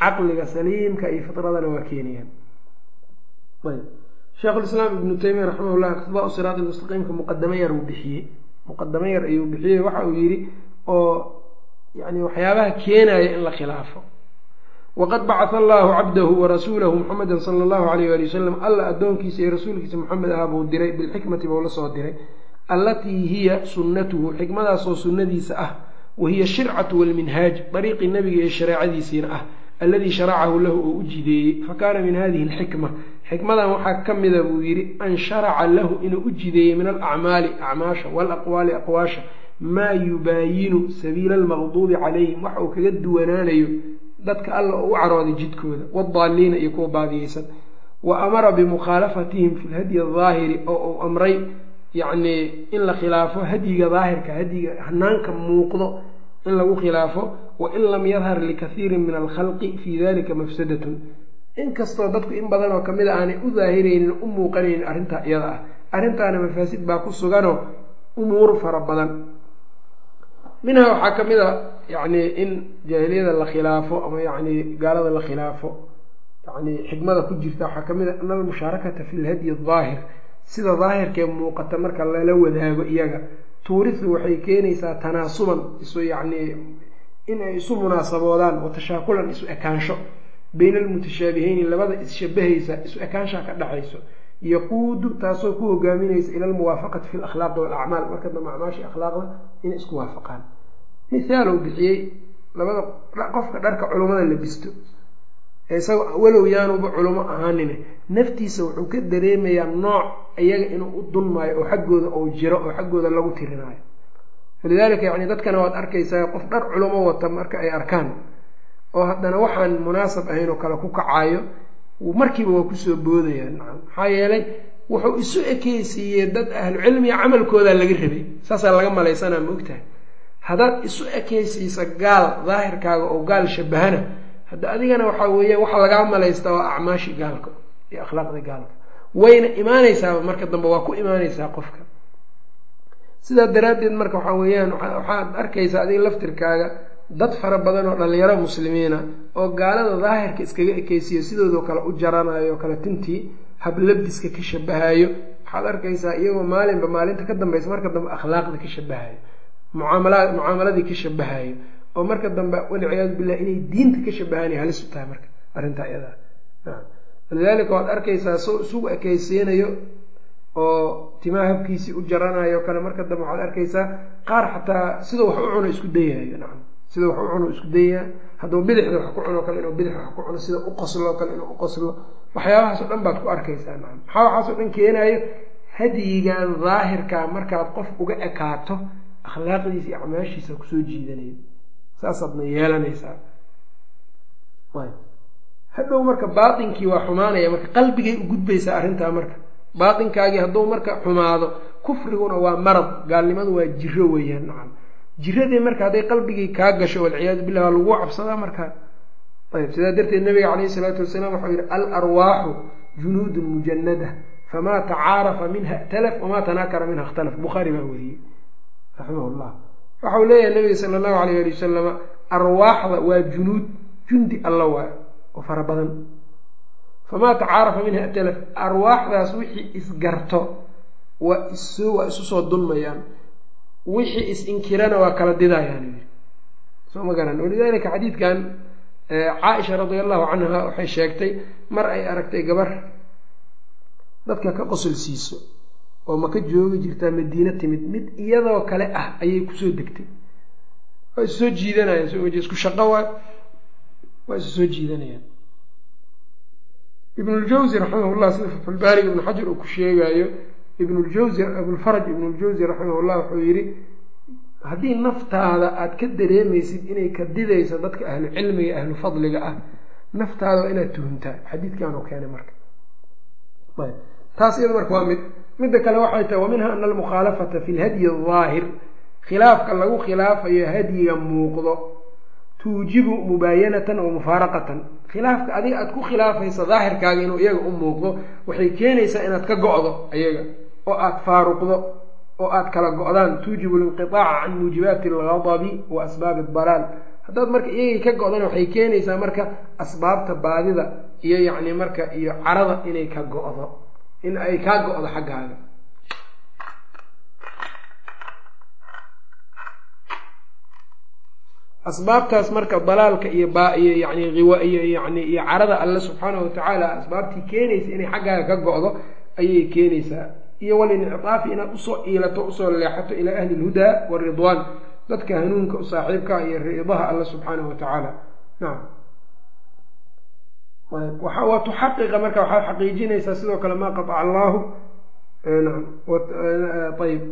caqliga saliimka iyo fitradana waa keenayaan sheekhulislaam ibnu taymiya raximahullah iqtidaa siraat mustaqiimka muqadamo yar uu bixiyey. Muqadamo yar ayuu bixiyey waxa uu yidhi oo yani waxyaabaha keenaya in la khilaafo. Waqad bacata allahu cabdahu warasuulahu muxameda sala allahu alayh ali wasalam alla addoonkiisa iyo rasuulkiisa moxamed ah buu diray bilxikmati buu la soo diray allatii hiya sunnatuhu xikmadaasoo sunnadiisa ah wa hiya shircatu walminhaaj dariiqii nabiga iyo shareecadiisiina ah alladii sharacahu lahu oo u jideeyey. Fa kaana min hadihi alxikma. Xikmadan waxaa ka mida buu yidhi an sharaca lahu inuu u jideeyey min alacmaali acmaasha walaqwaali aqwaasha maa yubaayinu sabiila almaqduubi calayhim waxa uu kaga duwanaanayo dadka alla oo u carooday jidkooda wadaaliina iyo kuwa baadiyeysan. Wa amara bimukhaalafatihim fi lhadyi adaahiri oo uu amray yacnii in la khilaafo hadyiga daahirka hadyiga hanaanka muuqdo in lagu khilaafo wain lam yadhar likathiirin min alkhalqi fii dalika mafsadatun. Inkastoo dadku in badan oo ka mid a aanay u daahiraynin u muuqanaynin arrintaa iyada ah. Arrintaana mafaasid baa ku suganoo umuur fara badan. Minha waxaa ka mid a yacni in jaahiliyada la khilaafo ama yacni gaalada la khilaafo yani xikmada ku jirta waxaa ka mid a ana almushaarakata fi lhadyi daahir sida daahirkee muuqata marka lala wadaago iyaga. Tuurisu waxay keenaysaa tanaasuban isu yacni inay isu munaasaboodaan wa tashaakulan isu ekaansho. Bayna almutashaabiheyni labada isshabahaysa isu ekaanshaa ka dhaxayso yaquudu taasoo ku hogaaminaysa ila almuwaafaqati fi lakhlaaqi walacmaal marka dambe acmaashii akhlaaqda inay isku waafaqaan. Mithaalow bixiyey labada qofka dharka culummada la bisto. Isaga walow yaanuba culummo ahaanine. Naftiisa wuxuu ka dareemayaa nooc iyaga inuu u dunmaayo oo xaggooda uu jiro oo xaggooda lagu tirinaayo. Walidaalika yani dadkana waad arkaysaa qof dhar culamo wata marka ay arkaan oo haddana waxaan munaasab ahayn oo kale ku kacaayo markiiba waa ku soo boodayaan maxaa yeelay wuxuu isu ekeysiiyey dad ahlucilmiga camalkoodaa laga rabay. Saasaa laga malaysanaa maogtahay haddaad isu ekeysiisa gaal daahirkaaga oo gaal shabahana hadda adigana waxaa weeyaan waxa lagaa malaystaa waa acmaashii gaalka iyo akhlaaqdii gaalka wayna imaanaysaaba marka dambe waa ku imaanaysaa qofka. Sidaa daraaddeed marka waxaa weeyaan waxaad arkaysaa adiga laftirkaaga dad fara badan oo dhalinyaro muslimiina oo gaalada daahirka iskaga ekeysiyo sidoodoo kale u jaranayo kale tintii hablabiska ka shabahayo waxaad arkaysaa iyagoo maalinba maalinta ka dambaysa marka dambe akhlaaqda ka shabahayo mucaamala mucaamaladii ka shabahayo oo marka dambe walciyaadu billah inay diinta ka shabahaan halis u tahay marka arrintaa iyadaa walidaalika waad arkaysaa soo isugu ekeysiinayo oo timaha habkiisii u jaranayo kale marka dambe waxaad arkaysaa qaar xataa sidau wax u cuno isku dayahayo nacam. Sida wax u cuno isku dayaa hadduu bidixda wax ku cuno kale inuu bidix wax ku cuno sida u qoslo kale inuu u qoslo. Waxyaabahaas o dhan baad ku arkaysaa nacam. Maxaa waxaas o dhan keenayo? Hadyigan daahirka markaad qof uga ekaato akhlaaqdiisa iyo acmaashiisa ku soo jiidanayo. Saasaadna yeelanaysaa hadhow marka baatinkii waa xumaanaya marka qalbigay u gudbaysaa arrintaa marka. Baatinkaagii hadduu marka xumaado kufriguna waa marad gaalnimadu waa jiro weeyaan nacam. Jiradii marka hadday qalbigii kaa gasho walciyaadu billah waa lagu cabsadaa marka. Ayb sidaa darteed nabiga caleyhi isalaatu wasalaam waxau yihi al arwaaxu junuudun mujanada famaa tacaarafa minha ikhtalaf wamaa tanaakara minha ikhtalaf bukhaari baa weriyey raximah llah waxau leeyahay nabiga sala allahu alayh ali wasalama arwaaxda waa junuud jundi alla waay oo fara badan. Famaa tacaarafa minha atalaf arwaaxdaas wixii isgarto waa waa isu soo dunmayaan wixii is-inkirana waa kala didayaan soo ma garan. Walidalika xadiidkan caaisha radia allahu canha waxay sheegtay mar ay aragtay gabar dadka ka qosol siiso oo maka joogi jirtaa madiine timid mid iyadoo kale ah ayay ku soo degtay. Waa isu soo jiidanayaan soo isku shaqo waa waa isu soo jiidanayaan ibnuljawsi raximahullah sida fatxulbaariga ibnu xajar uu ku sheegaayo ibnuljawsi abulfaraj ibnuljawsi raximahullah wuxuu yidhi haddii naftaada aada ka dareemaysid inay ka didayso dadka ahlu cilmiga ahlu fadliga ah naftaada waa inaad tuhuntaa. Xadiidkaanu keenay marka. Taas iyada marka waa mid midda kale waxay tahay wa minha ana almukhaalafata fi lhadyi adaahir khilaafka lagu khilaafayo hadyiga muuqdo tuujibu mubaayanatan wa mufaaraqatan. Khilaafka adiga aada ku khilaafaysa daahirkaaga inuu iyaga u muuqdo waxay keenaysaa inaad ka go-do iyaga oo aada faaruqdo oo aada kala go-daan. Tuujibu linqiaaca can muujibaati algadabi wa asbaabi adalaal haddaad marka iyagii ka go-dana waxay keenaysaa marka asbaabta baadida iyo yacni marka iyo carada inay ka go-do in ay kaa go-do xaggaaga asbaabtaas marka dalaalka iyo biyo yani iyo yani iyo carada alle subxaanahu watacaala asbaabtii keenaysa inay xaggaaga ka go-do ayay keenaysaa. Iyo walincitaafi inaad u soo iilato u soo leexato ilaa ahli lhudaa waridwaan dadka hanuunka u saaxiibka iyo ridaha alle subxaanahu watacaala nacam waa tuxaqiqa marka waxaad xaqiijinaysaa sidoo kale maa qataca allahu naam. Ayb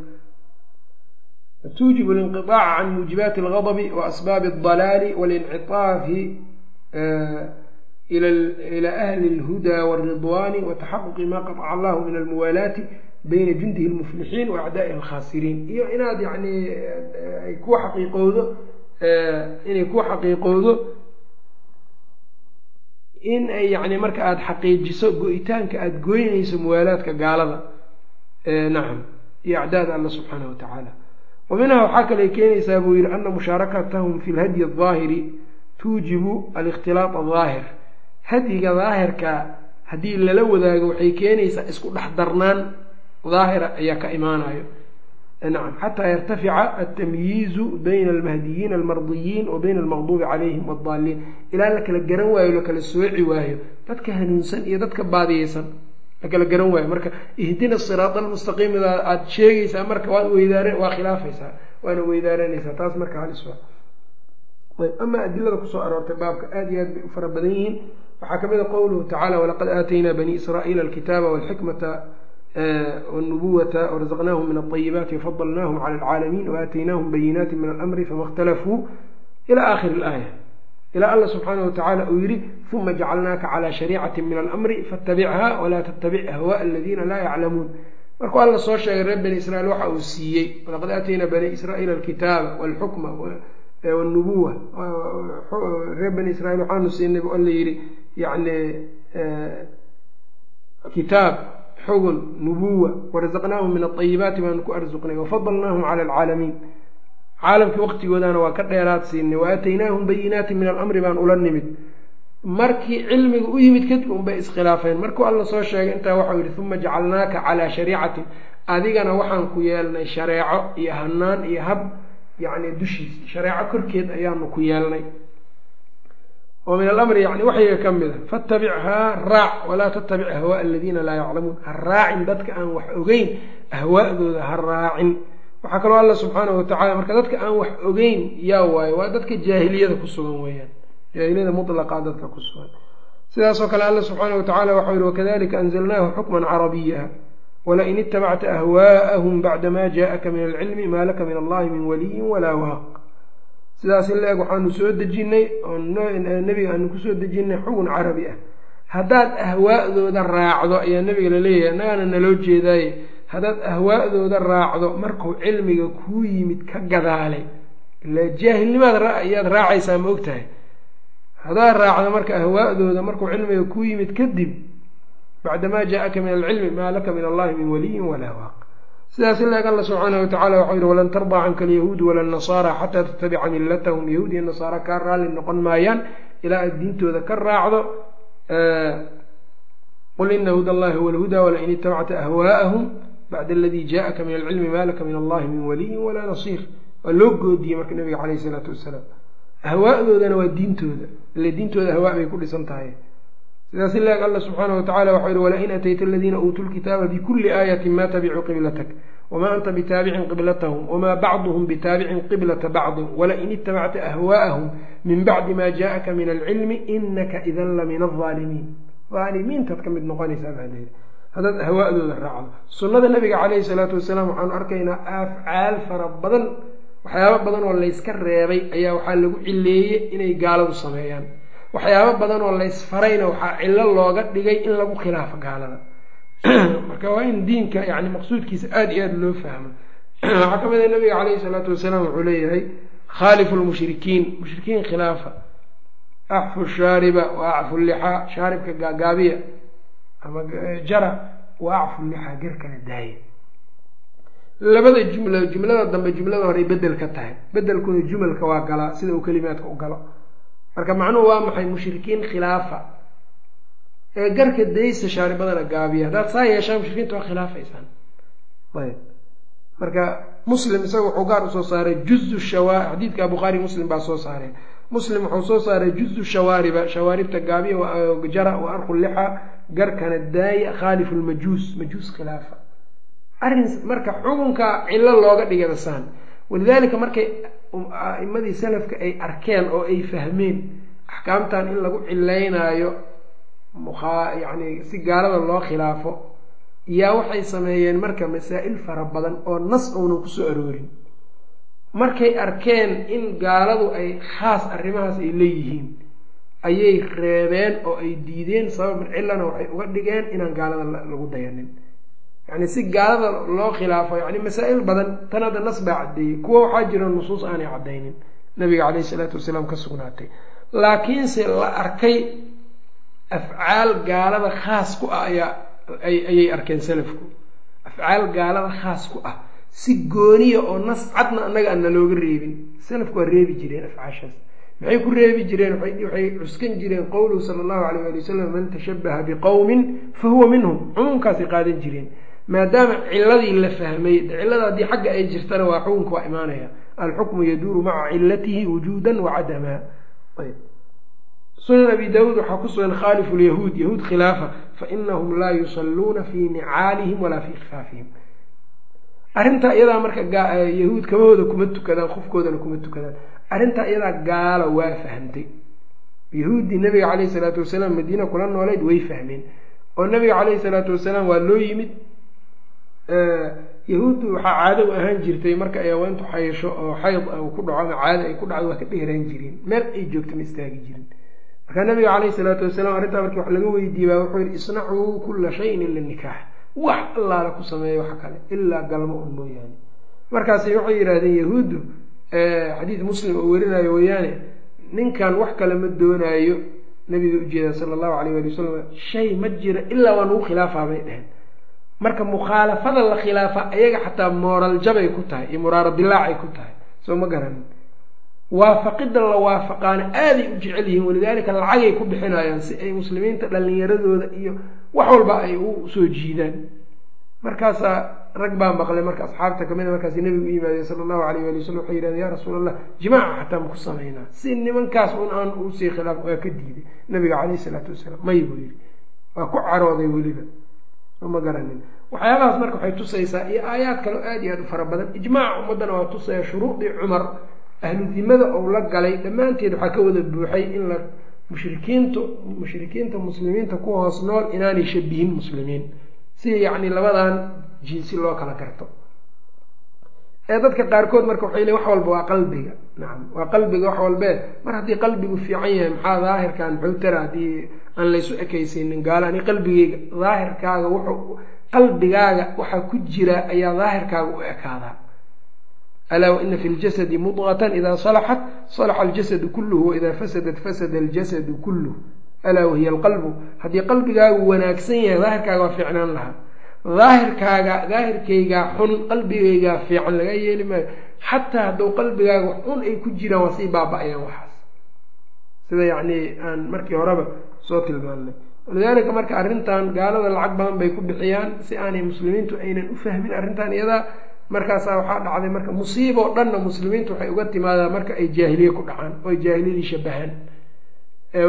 tuujibu linqiطaaca can muujibaati algadbi wa asbaabi aldalaali walincitaafi ila ahli اlhudaa wاlridwani wataxaquqi ma qaطca allahu min almuwaalaati bayna jundihi اlmuflixiin wa acdaaihi alkhaasiriin iyo inaad yani ay ku xaqiiqowdo inay ku xaqiiqowdo in ay yani marka aada xaqiijiso go-itaanka aada goynayso muwaalaadka gaalada nacam iyo acdaada alla subxaanahu watacaala wa minhaa waxaa kale keenaysaa buu yihi ana mushaarakatahum fi lhadyi aldaahiri tuujibu alikhtilaaط aldaahir hadyiga daahirka haddii lala wadaago waxay keenaysaa isku dhex darnaan daahira ayaa ka imaanayo nacam xataa yartafica altamyiizu bayna almahdiyiina almardiyiin wa bayna almaqduubi calayhim waaddaaliin ilaa la kala garan waayo la kala sooci waayo dadka hanuunsan iyo dadka baadiyeysan la kala garan waayo marka ihdina siraada almustaqiimida aada sheegaysaa marka waad weydaar waa khilaafaysaa waana weydaaranaysaa taas marka halis waa ayb amaa adilada kusoo aroortay baabka aada iyo aad bay u fara badan yihiin waxaa kamid a qowluhu tacala walaqad aataynaa bani israa'iila alkitaaba walxikmata wاnubuwata warazaqnaahum min alayibaati wafadalnaahum cala alcaalamiin waaataynaahum bayinaati min alamri fama اkhtalafuu ila aakhiri اlaaya ilaa alla subxaanahu watacaala uu yihi uma jacalnaaka calaa shariicatin min alamri fatabichaa walaa tattabic hawaa aladiina laa yaclamuun markuu alla soo sheegay reer bani israiil waxa uu siiyey. Walaqad aatayna bani israiila alkitaaba walxukma wnubuwa reer bani israiil waxaanu siinay bu alla yidhi yani kitaab xugun nubuwa warazaqnaahum min alayibaati baanu ku arsuqnay wafadalnaahum cala alcaalamiin. Caalamkii waqtigoodaana waa ka dheeraad siinay. Waataynaahum bayinaatin min alamri baan ula nimid markii cilmiga u yimid kadib unbay iskhilaafeen. Markuu alla soo sheegay intaa waxau yihi uma jacalnaaka calaa shariicatin. Adigana waxaan ku yeelnay shareeco iyo hanaan iyo hab yacni dushiis. Shareeco korkeed ayaanu ku yeelnay. Oo min alamri yani waxyiga ka mid a fatabichaa raac walaa tattabic ahwaaa aladiina laa yaclamuun. Ha raacin dadka aan wax ogeyn ahwaa'dooda ha raacin. Waxaa kaloo alla subxaanahu watacala marka dadka aan wax ogeyn yaa waayo waa dadka jaahiliyada ku sugan weeyaan jaahiliyada mutlaqa dadka ku sugan. Sidaasoo kale alla subxaanahu watacala waxau yihi wakadalika anzalnaahu xukman carabiya. Walain itabacta ahwaa'ahum bacda ma jaءaka min alcilmi maa laka min allahi min waliyin walaa waaq. Sidaas in eg waxaanu soo dejinnay nebiga aanu ku soo dejinnay xugun carabi ah. Haddaad ahwaa'dooda raacdo ayaa nebiga la leeyahay annagaana naloo jeedaaye haddaad ahwaa'dooda raacdo markuu cilmiga kuu yimid ka gadaalay ila jaahilnimaad ayaad raacaysaa ma og tahay haddaad raacdo marka ahwaa'dooda markuu cilmiga kuu yimid kadib bacdamaa jaa-aka min alcilmi maa laka min allahi min waliyin walaa waaq sidaas ilaag alla subxaanahu watacala waxau yihi walan tardaa canka alyahuudu wala nasaara xataa tattabica millatahum. Yahuud iyo nasaara kaa raalli noqon maayaan ilaa aad diintooda ka raacdo qul ina huda allahi huwa alhudaa walain itabacta ahwaa'ahum bacda aladii jaءaka min alcilmi ma laka min allahi min waliyin walaa nasiir. Waa loo goodiyey marka nabiga caleyh isalaatu wasalaam ahwaadoodana waa diintooda. Ile diintooda ahwaa bay ku dhisan tahay. Sidaas ilaag alla subxaana watacala waxau yihi walain atayta aladiina uutuu lkitaaba bikuli aayatin ma tabicuu qiblatak wma anta bitaabicin qiblatahum wma bacduhm bitaabicin qiblata bacdin walain itabacta ahwaa'ahum min bacdi ma jaءaka min alcilmi inaka idan la min alظaalimiin aalimiintaad ka mid noqonaysaa leehi haddaad ahwaa'dooda raacdo. Sunnada nabiga caleyhi salaatu wasalaam waxaanu arkaynaa afcaal fara badan waxyaabo badan oo layska reebay ayaa waxaa lagu cileeyey inay gaaladu sameeyaan. Waxyaabo badan oo laysfarayna waxaa cilo looga dhigay in lagu khilaafo gaalada. Marka waa in diinka yani maqsuudkiisa aada iyo aada loo fahmo. Waxaa ka mid nabiga caleyhi salaatu wasalaam wuxuu leeyahay khaalifu lmushrikiin mushrikiin khilaafa. Axfu shaariba wa acfu lixaa shaaribka gaagaabiya ama jara wa acfu lixaa garkana daaya labada jumla jumlada dambe jumlada horey bedel ka tahay. Bedelkuna jumalka waa galaa sida uu kelimaadka u galo. Marka macnuhu waa maxay? Mushrikiin khilaafa. Ee garka daysa shaaribadana gaabiya. Haddaad saa yeeshaan mushrikiinta waa khilaafaysaan. Ayb. Marka muslim isaga wuxuu gaar u soo saaray juzu shawa xadiidka bukhaari muslim baa soo saareen muslim wuxuu soo saaray juzu shawaariba shawaaribta gaabiya jara wa arku lixa garkana daaya khaalifu lmajuus majuus khilaafa arrin marka xukunka cilo looga dhigay basaan. Walidaalika markay a'imadii salafka ay arkeen oo ay fahmeen axkaamtan in lagu cilaynaayo yani si gaalada loo khilaafo yaa waxay sameeyeen marka masaa-il fara badan oo nas uunan ku soo aroorin markay arkeen in gaaladu ay khaas arrimahaas ay leeyihiin ayay reebeen oo ay diideen sabab cilana waxay uga dhigeen inaan gaalada lagu dayanin yani si gaalada loo khilaafo yani masaa-il badan tan hadda nas baa caddeeyey kuwa waxaa jira nusuus aanay caddaynin. Nabiga caleyhi isalaatu wasalaam ka sugnaatay. Laakiinse la arkay afcaal gaalada khaas ku ah ayaa ayay arkeen salafku. Afcaal gaalada khaas ku ah. Si gooniya oo nas cadna annaga aan nalooga reebin. Salafku waa reebi jireen afcaashaas. Maxay ku reebi jireen waxay cuskan jireen qowluhu sala allahu alayh ali wasalam man tashabaha biqowmin fa huwa minhum. Cumuumkaasay qaadan jireen maadaama ciladii la fahmay cilada haddii xagga ay jirtana waa xukunka waa imaanaya. Alxukmu yaduuru maca cilatihi wujuudan wa cadama. Sunan abi daawuud waxaa ku sugan khaalifu lyahuud yahuud khilaafa fainahum laa yusalluuna fii nicaalihim walaa fii khifaafihim arrintaa iyadaa marka yahuud kabahooda kuma tukadaan qofkoodana kuma tukadaan. Arrintaa iyadaa gaalo waa fahmtay. Yahuuddii nabiga caleyhi salaatu wasalaam madiina kula nooleyd way fahmeen. Oo nabiga caleyhi salaatu wasalaam waa loo yimid yahuuddu waxaa caado u ahaan jirtay marka ay haweentu xayasho oo xayd ku dhaco ama caado ay ku dhacdo waa ka dheeraan jireen meel ay joogto ma istaagi jirin. Markaa nabiga caleyhi salaatu wasalaam arrintaa markii wax laga weydiiyey baa wuxuu yihi isnacuu kula shayin ila nikaax. Wax allaala ku sameeya wax kale ilaa galmo un mooyaane. Markaasi waxay yidhaahdeen yahuuddu xadiid muslim oo werinayo weeyaane ninkan wax kale ma doonaayo. Nabiga ujeeda sala allahu alayh ali wasalam shay ma jira ilaa waa nagu khilaafaa bay dheheen marka mukhaalafada la khilaafa ayaga xataa mooral jabay ku tahay iyo muraaro dilaacay ku tahay. Soo ma garanin waafaqida la waafaqaana aaday u jecel yihiin walidaalika lacagay ku bixinayaan si ay muslimiinta dhalinyaradooda iyo wax walba ay u soo jiidaan. Markaasaa rag baa maqlay marka asxaabta kamida markaas nabigu u yimaadeen sala allahu alayh ali wasalam waxay yihahdeen ya rasuul allah jimaaca xataa maku samaynaa si nimankaas un aan u sii khilaaf waa ka diiday nabiga caleyhi salaatu wasalaam may buu yihi waa ku carooday weliba ma garanin. Waxyaabahaas marka waxay tusaysaa iyo aayaad kale aada iyo aad u fara badan. Ijmaaca ummaddana waa tusaya shuruudii cumar. Ahlu dimada ou la galay dhammaanteed waxaa ka wada buuxay in la mushrikiintu mushrikiinta muslimiinta ku hoos nool inaanay shabihin muslimiin. Si yacni labadan jinsi loo kala garto. Ee dadka qaarkood marka waxay leeyn wax walba waa qalbiga. Nacam waa qalbiga wax walbee mar haddii qalbigu fiican yahay maxaa daahirkan muxuu tara? Haddii aan laysu ekaysiinin gaalo qalbigeyga. Daahirkaaga wuxuu qalbigaaga waxaa ku jira ayaa daahirkaaga u ekaadaa. Alaa waina fi ljasadi mudqatan idaa salaxat salaxa aljasadu kulluhu waidaa fasadat fasada aljasadu kulluh alaa wahiya alqalbu. Haddii qalbigaagu wanaagsan yahay daahirkaaga waa fiicnaan lahaa. Daahirkaaga daahirkaygaa xun qalbigaygaa fiican laga yeeli maayo. Xataa hadduu qalbigaaga xun ay ku jiraan waa sii baaba-ayaan waxaas. Sida yacni aan markii horeba soo tilmaannay walidaalika marka arrintan gaalada lacag badan bay ku bixiyaan si aanay muslimiintu aynan u fahmin arrintan iyadaa markaasaa waxaa dhacday marka musiibo dhanna muslimiintu waxay uga timaadaa marka ay jaahiliye ku dhacaan oo ay jaahiliyadii shabahaan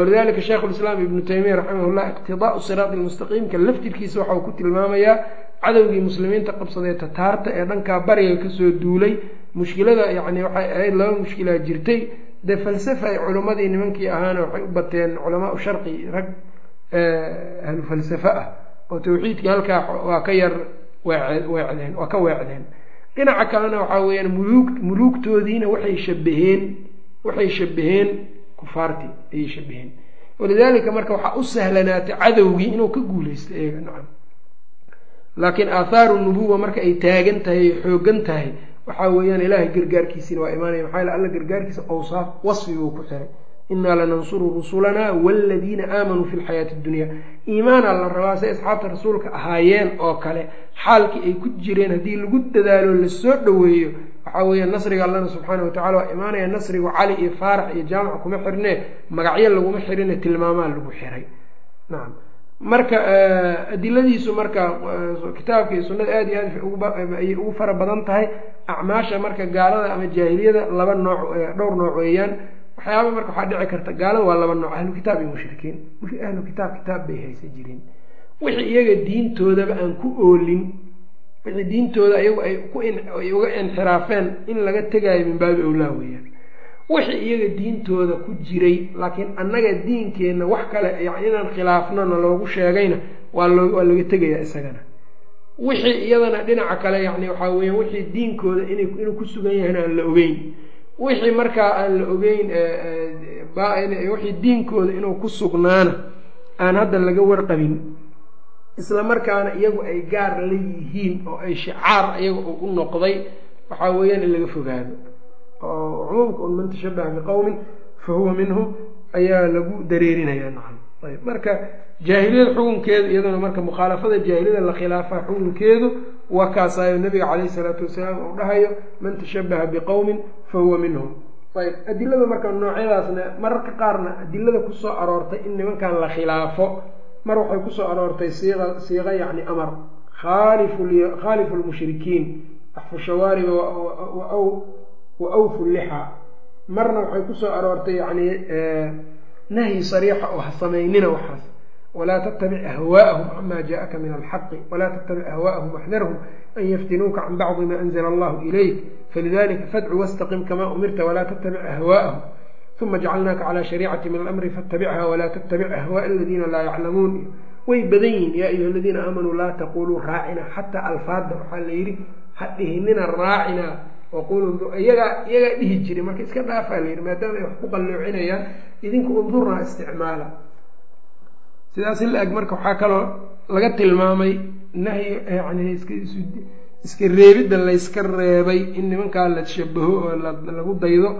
walidalika sheikhulislaam ibnu taymiya raximahullah iqtidaau siraati lmustaqiimka laftirkiisa waxa uu ku tilmaamayaa cadowgii muslimiinta qabsadee tataarta ee dhankaa bariga ka soo duulay. Mushkilada yacni waxay ahayd laba mushkilaa jirtay dee falsafa ay culimmadii nimankii ahaana waxay u bateen culamaau sharqi rag ahlu falsafe ah oo tawxiidkii halkaa waa ka yar weecdeen waa ka weecdeen. Dhinaca kalena waxaa weeyaan muluug muluugtoodiina waxay shabaheen waxay shabaheen kufaartii ayay shabaheen walidaalika marka waxaa u sahlanaatay cadowgii inuu ka guuleysto eega nacam. Laakiin aathaaru nubuwa marka ay taagan tahay ay xoogan tahay waxaa weeyaan ilaahay gargaarkiisiina waa imaanaya. Maxaa yale alla gargaarkiisa awsaaf wasfi buu ku xiray. Inaa lanansuru rusulanaa waaladiina aamanuu fi lxayaati addunya iimaanaa la rabaa say asxaabta rasuulka ahaayeen oo kale xaalkii ay ku jireen haddii lagu dadaalo la soo dhoweeyo waxaa weeya nasriga allana subxaana watacala waa imaanaya. Nasrigu cali iyo faarax iyo jaamac kuma xirnee magacyo laguma xirine tilmaamaa lagu xiray. Nacam marka adiladiisu marka kitaabka iyo sunnada aada iyo aad ayay ugu fara badan tahay acmaasha marka gaalada ama jaahiliyada laba nooc dhowr nooc weeyaan waxyaaba marka waxaa dhici karta gaalada waa laba nooc ahlu kitaab iyo mushrikiin. Ahlu kitaab kitaab bay haysan jireen wixii iyaga diintoodaba aan ku oolin wixii diintooda ayagu ay uga inxiraafeen in laga tegaayo min baabi owlaa weeyaan. Wixii iyaga diintooda ku jiray laakiin annaga diinkeenna wax kale yani inaan khilaafnona loogu sheegayna waa laga tegayaa isagana wixii iyadana dhinaca kale yani waxaa weya wixii diinkooda inuu ku sugan yahayna aan la ogeyn. Wixii markaa aan la ogeyn wixii diinkooda inuu ku sugnaana aan hadda laga warqabin isla markaana iyagu ay gaar la yihiin oo ay shicaar iyaga u noqday waxaa weeyaan in laga fogaado. Oo cumuumka un man tashabaha biqowmin fa huwa minhum ayaa lagu dareerinaya nacam ayb marka jaahiliyada xukunkeedu iyaduna marka mukhaalafada jaahiliyada la khilaafa xukunkeedu waa kaasaayo nabiga caleyhi salaatu wasalaam uu dhahayo man tashabaha biqowmin fa huwa minhum. Ayb adilada marka noocyadaasna mararka qaarna adilada ku soo aroortay in nimankan la khilaafo mar waxay ku soo aroortay siiqa siiqa yacni amar khaalifu lmushrikiin axfu shawaariba wa awfu lixa marna waxay ku soo aroortay yani nahyi sariixa oo ha samaynina waxaas walaa tattabic ahwaa'ahum camaa jaa'aka min alxaqi walaa tattabic ahwaa'ahum waxdarhum an yaftinuuka can bacdi maa anzla allahu ilayk falidalika fadcu wastaqim kamaa umirta walaa tattabic ahwaa'ahum uma jacalnaaka calaa shariicati min alamri fatabichaa walaa tattabic ahwaa'a aladiina laa yaclamuun way badan yihiin yaa ayuha aladiina aamanuu laa taquluu raacina xataa alfaadda waxaa la yidhi hadhihinina raacina iyagaa dhihi jiray marka iska dhaafaa layihi maadaama ay wax ku qaloocinayaan idinka undurna isticmaala sidaas in la eg marka waxaa kaloo laga tilmaamay nahyi yani iska reebidda layska reebay in nimankaa la shabaho oo lagu daydo.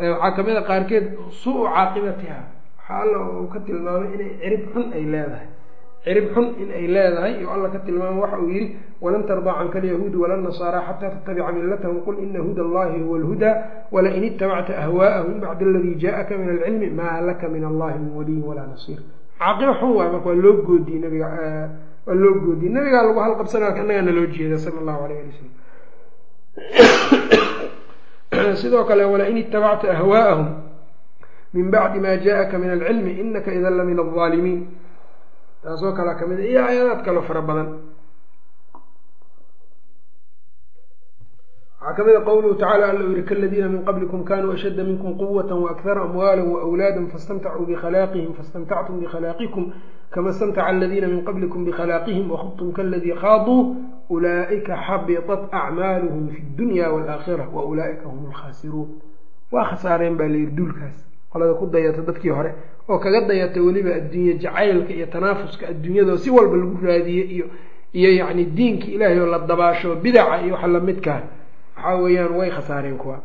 Waxaa ka mid a qaarkeed suu-u caaqibatiha. Waxaa alla uu ka tilmaamay inay cirib xun ay leedahay. Cirib xun in ay leedahay iyo alla ka tilmaamay waxa uu yihi walan tardaa canka alyahuudu wala nasaara xataa tattabica millatahum qul ina huda allahi huwa alhudaa walain itabacta ahwaa'ahum bacda aladii jaءaka min alcilmi maa laka min allahi min waliyin walaa nasiir caaqibo xun waay marka waa loo goodiyey nabiga waa loo goodiyey. Nabigaa lagu halqabsanaa annagaa naloo jeeda sala allahu alayh ali wasalam sidoo kale walain itabacta ahwaa'ahum min bacdi ma jaءaka min alcilmi inaka idan la min alظaalimiin taasoo kalea ka mid a iyo aayadaad kaloo fara badan waxaa ka mid a qowluhu tacala alla u yihi kaladiina min qablikum kanuu ashadda minkum quwata waakara amwaala waawlaada fastamtacuu bikhalaqihim fastamtactum bikhalaaqikum kama istamtaca aladiina min qablikum bikhalaqihim wakhudtum kaladii khaaduu ulaa'ika xabiطat acmaaluhum fi dunya wاlaakhira wa ulaa'ika hum lkhaasiruun waa khasaareen baa layidhi duulkaas. Qolada ku dayata dadkii hore oo kaga dayata weliba adduunye jacaylka iyo tanaafuska adduunyadoo si walba lagu raadiye iyo iyo yacni diinka ilaahay oo la dabaasho bidaca iyo waxa lamidkaa waxaa weeyaan way khasaareen kuwa.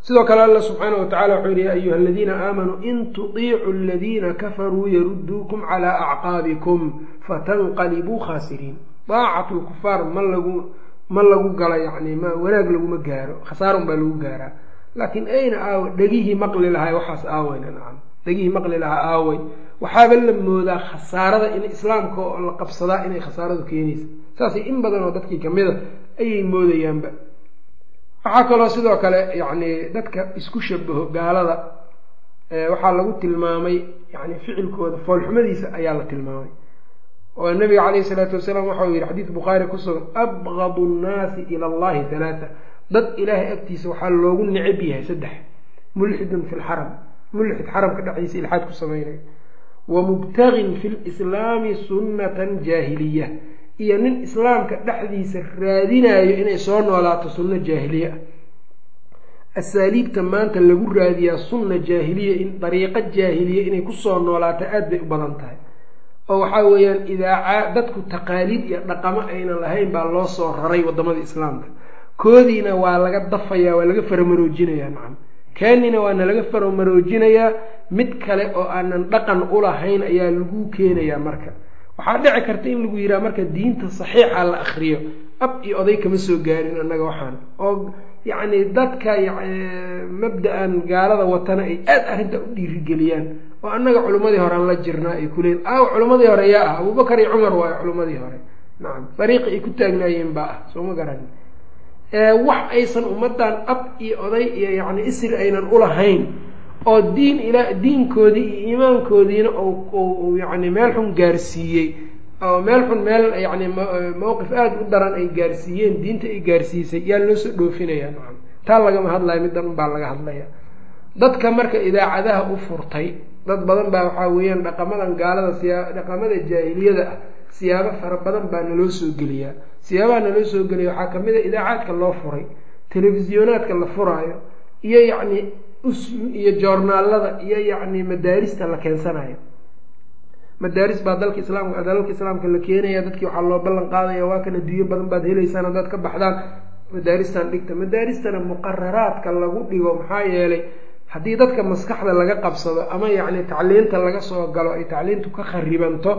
Sidoo kale alla subxaana wa tacala wuxuu yihi ya ayuha aladiina aamanuu in tudiicuu aladiina kafaruu yaruduukum calaa acqaabikum fatanqalibuu khaasiriin. Daacatu lkufaar ma lagu ma lagu gala yacni ma wanaag laguma gaaro khasaarun baa lagu gaaraa. Laakiin ayna aawa dhegihii maqli lahay waxaas aaweyna nacam. Dhegihii maqli lahaa aawey waxaaba la moodaa khasaarada in islaamka oo la qabsadaa inay khasaaradu keenaysa. Saasay in badan oo dadkii kamida ayay moodayaanba waxaa kaloo sidoo kale yacni dadka isku shabaho gaalada waxaa lagu tilmaamay yani ficilkooda foolxumadiisa ayaa la tilmaamay. Oo nabiga calayhi salaatu wasalaam waxau yihi xadiid bukhaari ku sugan abgadu nnaasi ila allahi halaata dad ilaahay agtiisa waxaa loogu necab yahay saddex. Mulxidun fi lxaram mulxid xaramka dhexdiisa ilxaad ku samaynay wa mubtagin fi lislaami sunnatan jaahiliya iyo nin islaamka dhexdiisa raadinayo inay soo noolaato sunno jaahiliye ah asaaliibta maanta lagu raadiyaa sunna jaahiliya in dariiqo jaahiliya inay ku soo noolaato aada bay u badan tahay. Oo waxaa weeyaan idaaca dadku taqaaliid iyo dhaqamo aynan lahayn baa loo soo raray waddamada islaamka. Koodiina waa laga dafayaa waa laga faramaroojinayaa nacam kaanina waana laga faramaroojinayaa mid kale oo aanan dhaqan ulahayn ayaa lagu keenayaa marka waxaa dhici karta in lagu yidhaha marka diinta saxiixa la akriyo ab iyo oday kama soo gaarin annaga waxaan. Oo yacni dadka mabda-an gaalada watana ay aada arrinta u dhiirigeliyaan. Oo annaga culimmadii hore aan la jirnaa ay kuleeyiin aaw culimmadii hore yaa ah. Abubakar iyo cumar waayo culimmadii hore. Nacam dariiqi ay ku taagnaayeen baa ah. Soo ma garan wax aysan ummaddan ab iyo oday iyo yacni isri aynan ulahayn oo diin ila diinkoodii iyo iimaankoodiina u yacni meel xun gaarsiiyey oo meel xun meel yacni mowqif aada u daran ay gaarsiiyeen diinta ay gaarsiisay yaa loo soo dhoofinayaa nacam taa lagama hadlayo middan unbaa laga hadlaya. Dadka marka idaacadaha u furtay dad badan baa waxaa weeyaan dhaqamadan gaalada siyaa dhaqamada jaahiliyada ah siyaabo fara badan baa naloo soo geliyaa siyaabaha naloo soo geliya waxaa ka mid a idaacaadka loo furay telefisyonaadka la furaayo iyo yacni us iyo joornaalada iyo yacni madaarista la keensanayo. Madaaris baa dalka islaamka dalalka islaamka la keenaya dadkii waxaa loo ballan qaadaya waa kan adduunyo badan baad helaysaan haddaad ka baxdaan. Madaaristan dhigta madaaristana muqararaadka lagu dhigo maxaa yeelay haddii dadka maskaxda laga qabsado ama yacni tacliinta laga soo galo ay tacliintu ka kharibanto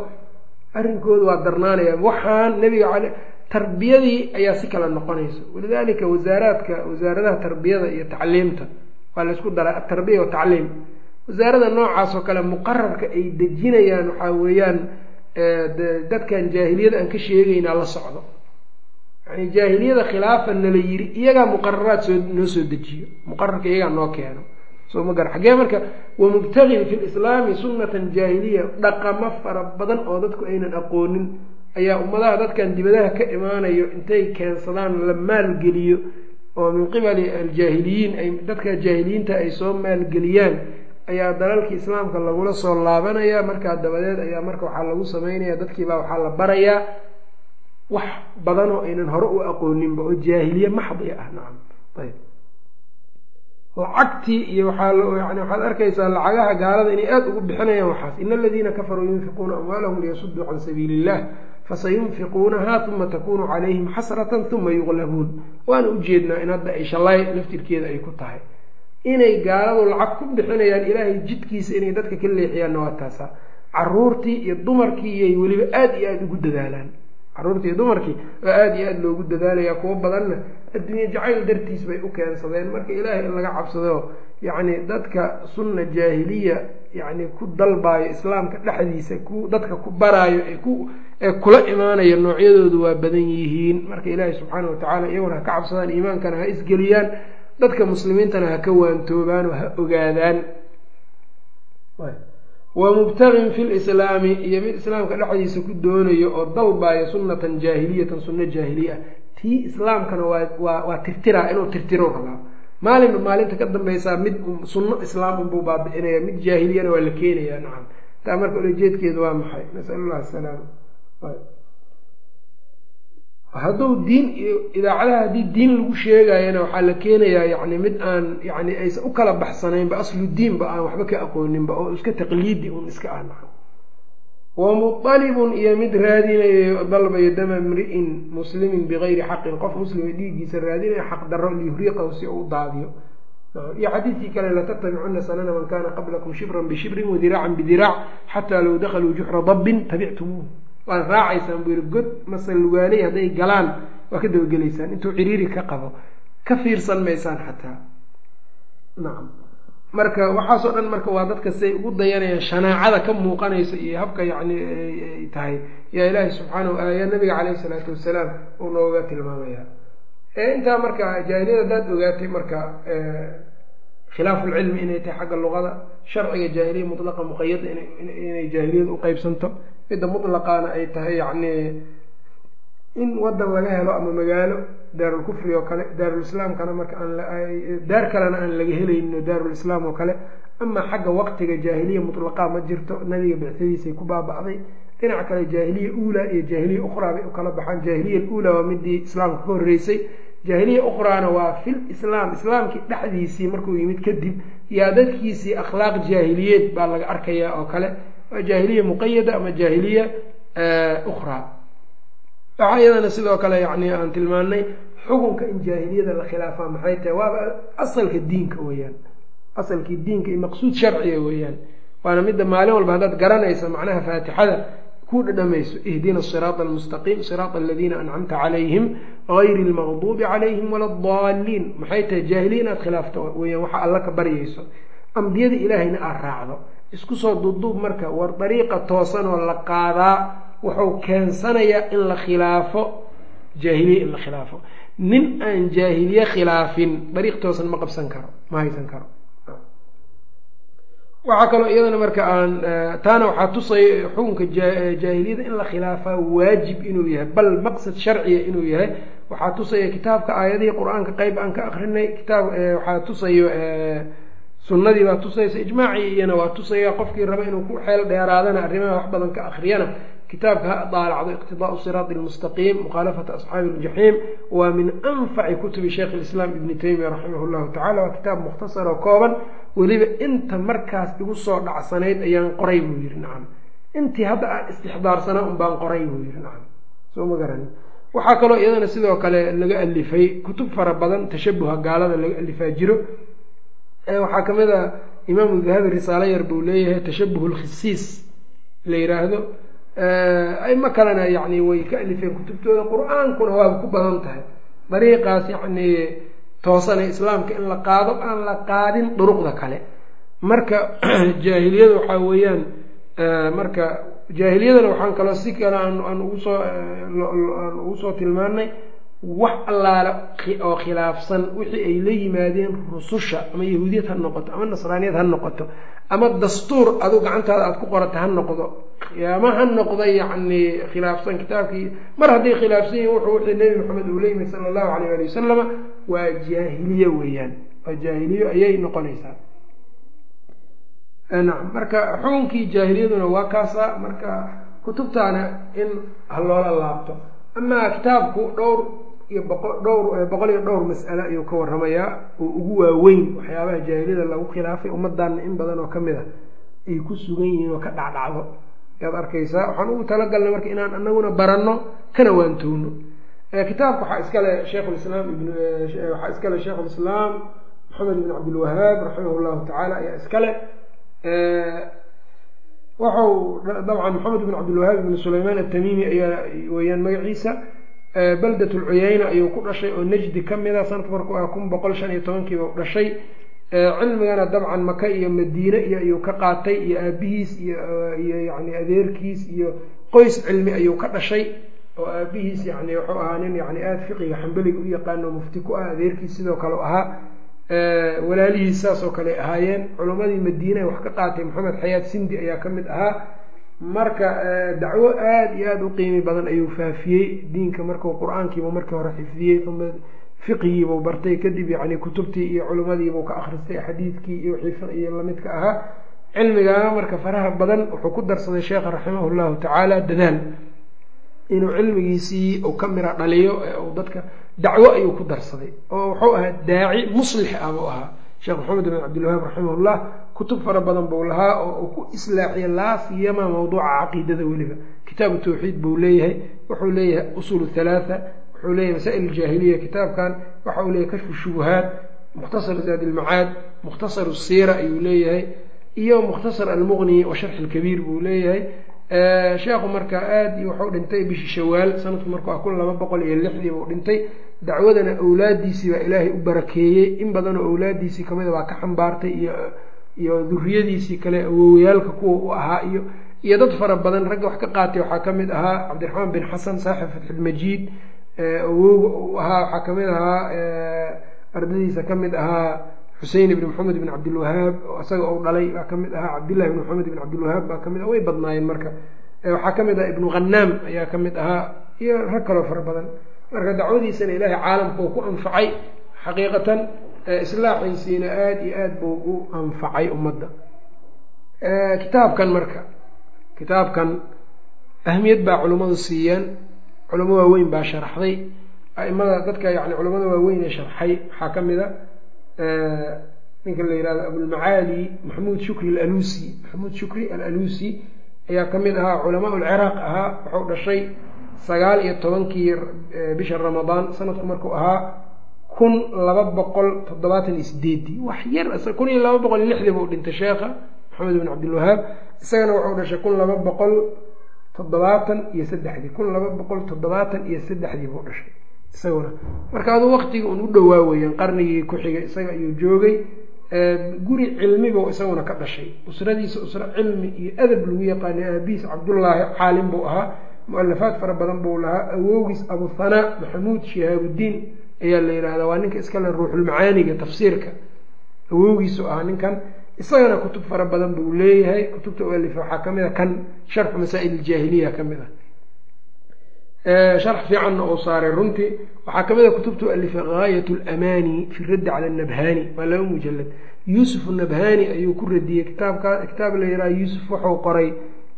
arrinkoodu waa darnaanaya. Waxaan nebiga cale tarbiyadii ayaa si kale noqonaysa. Walidaalika wasaaraadka wasaaradaha tarbiyada iyo tacliimta waa laysku daray atarbiya watacliim wasaarada noocaas oo kale muqararka ay dejinayaan waxaa weeyaan dadkan jaahiliyada aan ka sheegaynaa la socdo. Yani jaahiliyada khilaafan nala yiri iyagaa muqararaad soo noo soo dejiyo. Muqararka iyagaa noo keeno. Soo ma gara xaggee marka wamubtagin fi lislaami sunnatan jaahiliya dhaqamo fara badan oo dadku aynan aqoonin ayaa ummadaha dadkan dibadaha ka imaanayo intay keensadaan la maalgeliyo oo min qibali aljaahiliyiin ay dadka jaahiliyiinta ay soo maalgeliyaan ayaa dalalkii islaamka lagula soo laabanaya. Markaa dabadeed ayaa marka waxaa lagu sameynaya dadkiibaa waxaa la barayaa wax badanoo aynan hore u aqooninba oo jaahiliye maxdi ah nacam. Ayb. Lacagtii iyo waxaa yani waxaad arkaysaa lacagaha gaalada inay aada ugu bixinayaan waxaas. Ina aladiina kafaruu yunfiquuna amwaalahum liyasuduu can sabiili illah fasayunfiquunaha uma takunu calayhim xasratan uma yuqlabuun waana ujeednaa in hadda ay shalay laftirkeeda ay ku tahay. Inay gaaladu lacag ku bixinayaan ilaahay jidkiisa inay dadka ka leexiyaanna waa taasa caruurtii iyo dumarkii iyay weliba aada iyo aada ugu dadaalaan. Caruurtii iyo dumarkii oo aada iyo aada loogu dadaalaya kuwo badanna adduunye jacayl dartiis bay u keensadeen. Marka ilaahay in laga cabsado yacni dadka sunna jaahiliya yacni ku dalbaayo islaamka dhexdiisa ku dadka ku baraayo ee ku ee kula imaanaya noocyadoodu waa badan yihiin. Marka ilaahay subxaana watacaala iyaguna ha ka cabsadaan iimaankana ha isgeliyaan dadka muslimiintana ha ka waantoobaan oo ha ogaadaan. Wa mubtagin fi lislaami iyo mid islaamka dhexdiisa ku doonayo oo dalbayo sunnatan jaahiliyatan sunno jaahiliya. Ah tii islaamkana waa waa tirtiraa inuu tirtiro rabaa. Maalinba maalinta ka dambaysaa mid sunno islaam unbuu baabi'inaya mid jaahiliyana waa la keenayaa nacam. Taa marka ulajeedkeedu waa maxay? Nasal allah asalaama hadduu diin idaacadaha haddii diin lagu sheegayana waxaa la keenayaa yani mid aan yani aysan u kala baxsanaynba aslu diinba aan waxba ka aqooninba oo iska taqliidi un iska ah wa muطalibun iyo mid raadinayo dalbayo dama mri'in muslimin bigayri xaqin qof muslima dhiiggiisa raadinaya xaq daro liyuriiqahu si uu daadiyo. Iyo xadiidkii kale latattabicuna sanana man kana qablakum shibran bishibrin wadiraacan bidiraac xataa low dakaluu juxra dabbin tabictumuuh waad raacaysaan buu yihi god mase lugaaley hadday galaan. Waa ka dabagelaysaan intuu ciriiri ka qabo ka fiirsan maysaan xataa. Nacam marka waxaasoo dhan marka waa dadka siay ugu dayanayaan shanaacada ka muuqanaysa iyo habka yacni ay tahay. Yaa ilaahi subxaanahu yaa nabiga caleyhi isalaatu wasalaam uu nooga tilmaamaya. Intaa marka jaahiliyada haddaad ogaatay marka khilaafu lcilmi inay tahay xagga luqada sharciga jaahiliya mutlaqa muqayada inay jaahiliyada uqeybsanto midda mutlaqaana ay tahay yacni in wadan laga helo ama magaalo daarulkufri oo kale daarulislaamkana marka aan daar kalena aan laga helaynin daarulislaam oo kale. Ama xagga waqtiga jaahiliya mutlaqaa ma jirto nabiga bicsadiisay ku baaba'day dhinac kale jaahiliya uulaa iyo jaahiliya ukhraa bay u kala baxaan. Jaahiliya uulaa waa midii islaamka ka horreysay. Jaahiliya ukhraana waa fil islaam islaamkii dhexdiisii markuu yimid kadib yaa dadkiisii akhlaaq jaahiliyeed baa laga arkayaa oo kale jaahiliya muqayada ama jaahiliya ukhraa waxaa iyadana sidoo kale yani aan tilmaanay xukunka in jaahiliyada la khilaafaa maxay tahay? Waaba asalka diinka weeyaan. Asalkii diinka iyo maqsuud sharciga weeyaan. Waana midda maalin walba haddaad garanaysa macnaha faatixada ku dhadhamayso ihdina siraata almustaqiim siraata aladiina ancamta calayhim gayri lmaqduubi calayhim wala adaalliin maxay tahay? Jaahiliya inaad khilaafto weyaan waxa alla ka baryayso. Ambiyada ilaahayna aad raacdo isku soo duubduub marka war dariiqa toosanoo la qaadaa wuxuu keensanayaa in la khilaafo jaahiliye in la khilaafo. Nin aan jaahiliye khilaafin dariiq toosan ma qabsan karo ma haysan karo. Waxaa kaloo iyadana marka aan taana waxaa tusaya xukunka jaahiliyada in la khilaafaa waajib inuu yahay bal maqsad sharciya inuu yahay. Waxaa tusaya kitaabka aayadihii qur'aanka qeyb aan ka akrinay kitaab waxaa tusayo sunnadii baa tusaysa ijmaacii iyana waa tusaya qofkii raba inuu ku xeel dheeraadana arrimaha wax badan ka akriyana kitaabka ha daalacdo iqtidaau siraati lmustaqiim mukhaalafata asxaabi iljaxiim waa min anfaci kutubi sheikh lislaam ibni taymiya raximah llahu tacala waa kitaab mukhtasar oo kooban. Weliba inta markaas igu soo dhacsanayd ayaan qoray buu yihi nacam intii hadda aan istixdaarsanaa un baan qoray buu yihi nacam soo ma garani. Waxaa kaloo iyadana sidoo kale laga alifay kutub fara badan tashabuha gaalada laga alifaa jiro waxaa ka mid a imaamu dahabi risaalo yar buu leeyahay tashabuh lkhisiis la yiraahdo. Aimo kalena yani way ka alifeen kutubtooda qur'aankuna waaba ku badan tahay. Dariiqaas yani toosane islaamka in la qaado aan la qaadin duruqda kale. Marka jaahiliyada waxaa weeyaan marka jaahiliyadana waxaan kaloo si kale aan ugusoo aan ugu soo tilmaanay wax allaale oo khilaafsan wixii ay la yimaadeen rususha ama yahuudiyad ha noqoto ama nasraaniyad ha noqoto ama dastuur adu gacantaada aada ku qorata ha noqdo ama ha noqdo yacni khilaafsan kitaabkii. Mar hadday khilaafsan yihiin wuxuu wixii nebi maxamed uu la yimid sala allahu alayh ali wasalama waa jaahiliye weeyaan waa jaahiliyo ayay noqonaysaa nacam marka xukunkii jaahiliyaduna waa kaasa marka kutubtaana in ha loola laabto. Amaa kitaabku dhowr iyo dhowr boqol iyo dhowr mas'ale ayuu ka waramayaa oo ugu waaweyn waxyaabaha jaahiliyada lagu khilaafay ummaddaana in badan oo ka mid a ay ku sugan yihiin oo ka dhacdhacdo. Ayaad arkaysaa waxaan ugu talagalnay marka inaan anaguna baranno kana waantowno. Kitaabka waxaa iskale sheikhulislaam ibn waxaa iskale sheikhulislaam maxamed ibn cabdilwahaab raximah llahu tacaala ayaa iskale waxau dabcan maxamed ibn cabdilwahaab ibn sulaymaan atamimi ayaa weeyaan magaciisa baldat lcuyeyna ayuu ku dhashay oo najdi ka mida sanadka markuu ah kun boqol shan iyo tobankiiba u dhashay. Cilmigana dabcan maka iyo madiine iyo ayuu ka qaatay iyo aabihiis iyo yani adeerkiis iyo qoys cilmi ayuu ka dhashay. Oo aabihiis yani wuxuu ahaa nin yani aada fiqiga xambeliga u yaqaano mufti ku ah adeerkiis sidoo kale ahaa. Walaalihiis saas oo kale ahaayeen. Culimmadii madiine wax ka qaatay maxamed xayaad sindi ayaa ka mid ahaa marka dacwo aada iyo aada u qiimi badan ayuu faafiyey diinka markuu qur'aankiibu markii hore xifdiyey uma fiqigiibuu bartay kadib yani kutubtii iyo culimmadiibuu ka akhristay xadiidkii iyo wixii fiqiyo lamidka ahaa. Cilmigaa marka faraha badan wuxuu ku darsaday sheekha raximah llahu tacaala dadaal inuu cilmigiisii uu ka mira dhaliyo ee dadka dacwo ayuu ku darsaday. Oo wuxuu ahaa daaci muslix ah buu ahaa. Sheekh maxamed bin cabdilwahaab raximahullah kutub fara badan buu lahaa oo uu ku islaaxiya laasiyama mawduuca caqiidada weliba. Kitaabu tawxiid buu leeyahay wuxuu leeyahay usuul halaatha wuxuu leeyahay masaa'il aljaahiliya kitaabkan waxa uu leeyahay kashfu shubuhaat mukhtasar zaad ilmacaad mukhtasar siira ayuu leeyahay iyo mukhtasar almuqni wa sharxi buu leeyahay. Sheekhu marka aada iyo wuxuu dhintay bishii shawaal sanadku markuu ah kun laba boqol iyo lixdii buu dhintay. Dacwadana awlaadiisii baa ilaahay u barakeeyey in badanoo awlaadiisii kamida baa ka xambaartay iyo iyo duriyadiisii kale awowyaalka kuwa u ahaa iyo iyo dad fara badan ragga wax ka qaatay waxaa ka mid ahaa cabdiraxmaan bin xasan saaxib fatxilmajiid awowga u ahaa waxaa ka mid ahaa ardadiisa ka mid ahaa xusein ibn maxamed ibn cabdilwahaab isaga ou dhalay baa ka mid ahaa cabdillahi ibn maxamed ibn cabdilwahaab baa ka mid ah way badnaayeen marka. Waxaa ka mid ah ibnu khanaam ayaa ka mid ahaa iyo rag kaloo fara badan. Marka dacwadiisana ilaahay caalamka uu ku anfacay xaqiiqatan islaaxiisiina aada iyo aada buu u anfacay ummadda. Kitaabkan marka kitaabkan ahmiyad baa culimmadu siiyeen culamo waaweyn baa sharaxday aimada dadka yani culamada waaweyn sharxay waxaa ka mid a ninka la yihahdo abulmacaali maxamuud shukri alalusi maxamuud shukri alalusi ayaa ka mid ahaa culamaa ulciraaq ahaa wuxuu dhashay sagaal iyo tobankii bisha ramadaan sanadku markuu ahaa kun laba boqol toddobaatan iyo sideedii wax yar kun iyo laba boqol lixdii buu dhintay sheekha maxamed ibn cabdilwahaab isagana wuxuu dhashay kun laba boqol toddobaatan iyo saddexdii. Kun laba boqol toddobaatan iyo saddexdii buu dhashay isaguna. Marka aduu waktiga un u dhowaa weeyaan qarnigii ku xigay isaga ayuu joogay. Guri cilmibuu isaguna ka dhashay. Usradiisa usro cilmi iyo adab lagu yaqaanay aabihiis cabdullaahi caalim buu ahaa. Mu'alafaad fara badan buu lahaa. Awowgiis abuhanaa maxamuud shihaabudiin ayaa la yihahdaa waa ninka iskale ruuxulmacaaniga tafsiirka. Awowgiisu ahaa ninkan. Isagana kutub fara badan buu leeyahay. Kutubta u alifa waxaa ka mid a kan sharxu masaa'il iljaahiliya ka mid ah. Sharx fiicanna uu saaray runtii. Waxaa ka mid a kutubta u alifay gaayat lamaani fi raddi cala nabhani waa laba mujalad yuusuf nabhani ayuu ku radiyey kitaabka kitaab la yihah yuusuf wuxuu qoray.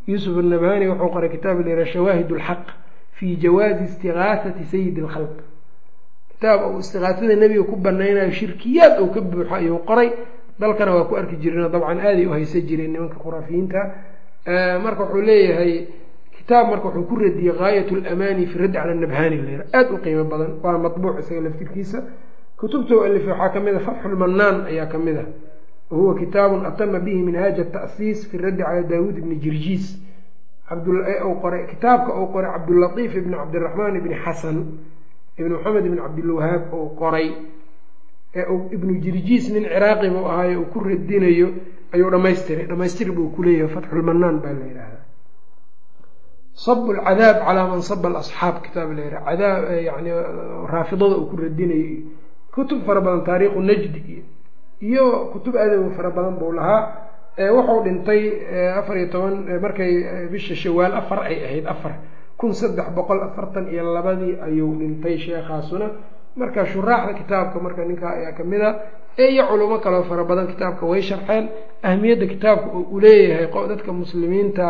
Yuusuf nabhani wuxuu qoray kitaab la yihah shawaahid lxaq fi jawaazi istigaasati sayidi lkhalq kitaab uu istigaasada nebiga ku banaynayo shirkiyaad uu ka buuxo ayuu qoray. Dalkana waa ku arki jireen dabcan aaday u haysa jireen nimanka khuraafiyiinta marka wuxuu leeyahay kitaab marka wuxuu ku radiyey gaayat lamaani fi raddi cala nabhani la aada u qiimo badan waa mabuuc isaga laftirkiisa. Kutubta u alifay waxaa ka mid a fatxu lmanaan ayaa ka mid ah wahuwa kitaabun atama bihi minhaaja tasiis fi raddi cala daawuud ibni jirjiis. Kitaabka uu qoray cabdulatiif ibni cabdiraxmaan ibni xasan ibni maxamed ibni cabdilwahaab uu qoray ee ibnu jirjiis nin ciraaqi buu ahaayo uu ku radinayo ayuu dhamaystiray dhamaystir buu kuleeyahay fatxulmanaan baa la yidhaahdaa. Sab lcadaab calaa man saba alasxaab kitaab la yidhaha cadaab yani raafidada uu ku radinayo kutub fara badan taariikhu najdi iyo iyo kutub aadaw fara badan buu lahaa. Wuxuu dhintay afar iyo toban markay bisha shawaal afar ay ahayd afar kun saddex boqol afartan iyo labadii ayuu dhintay sheekhaasuna. Marka shuraaxda kitaabka marka ninkaa ayaa ka mid a iyo culimo kaloo fara badan kitaabka way sharxeen. Ahmiyadda kitaabka oo u leeyahay dadka muslimiinta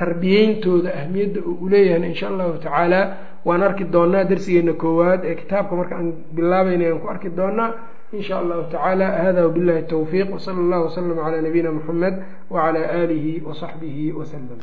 tarbiyeyntooda ahmiyadda oo u leeyahay insha allahu tacaala waan arki doonaa darsigeena koowaad. Ee kitaabka marka aan bilaabayna aan ku arki doonaa in sha allahu tacaala hada wabillahi towfiiq wsala allahu waslama calaa nabiyina muxamed wacala aalihi wasaxbihi wasalam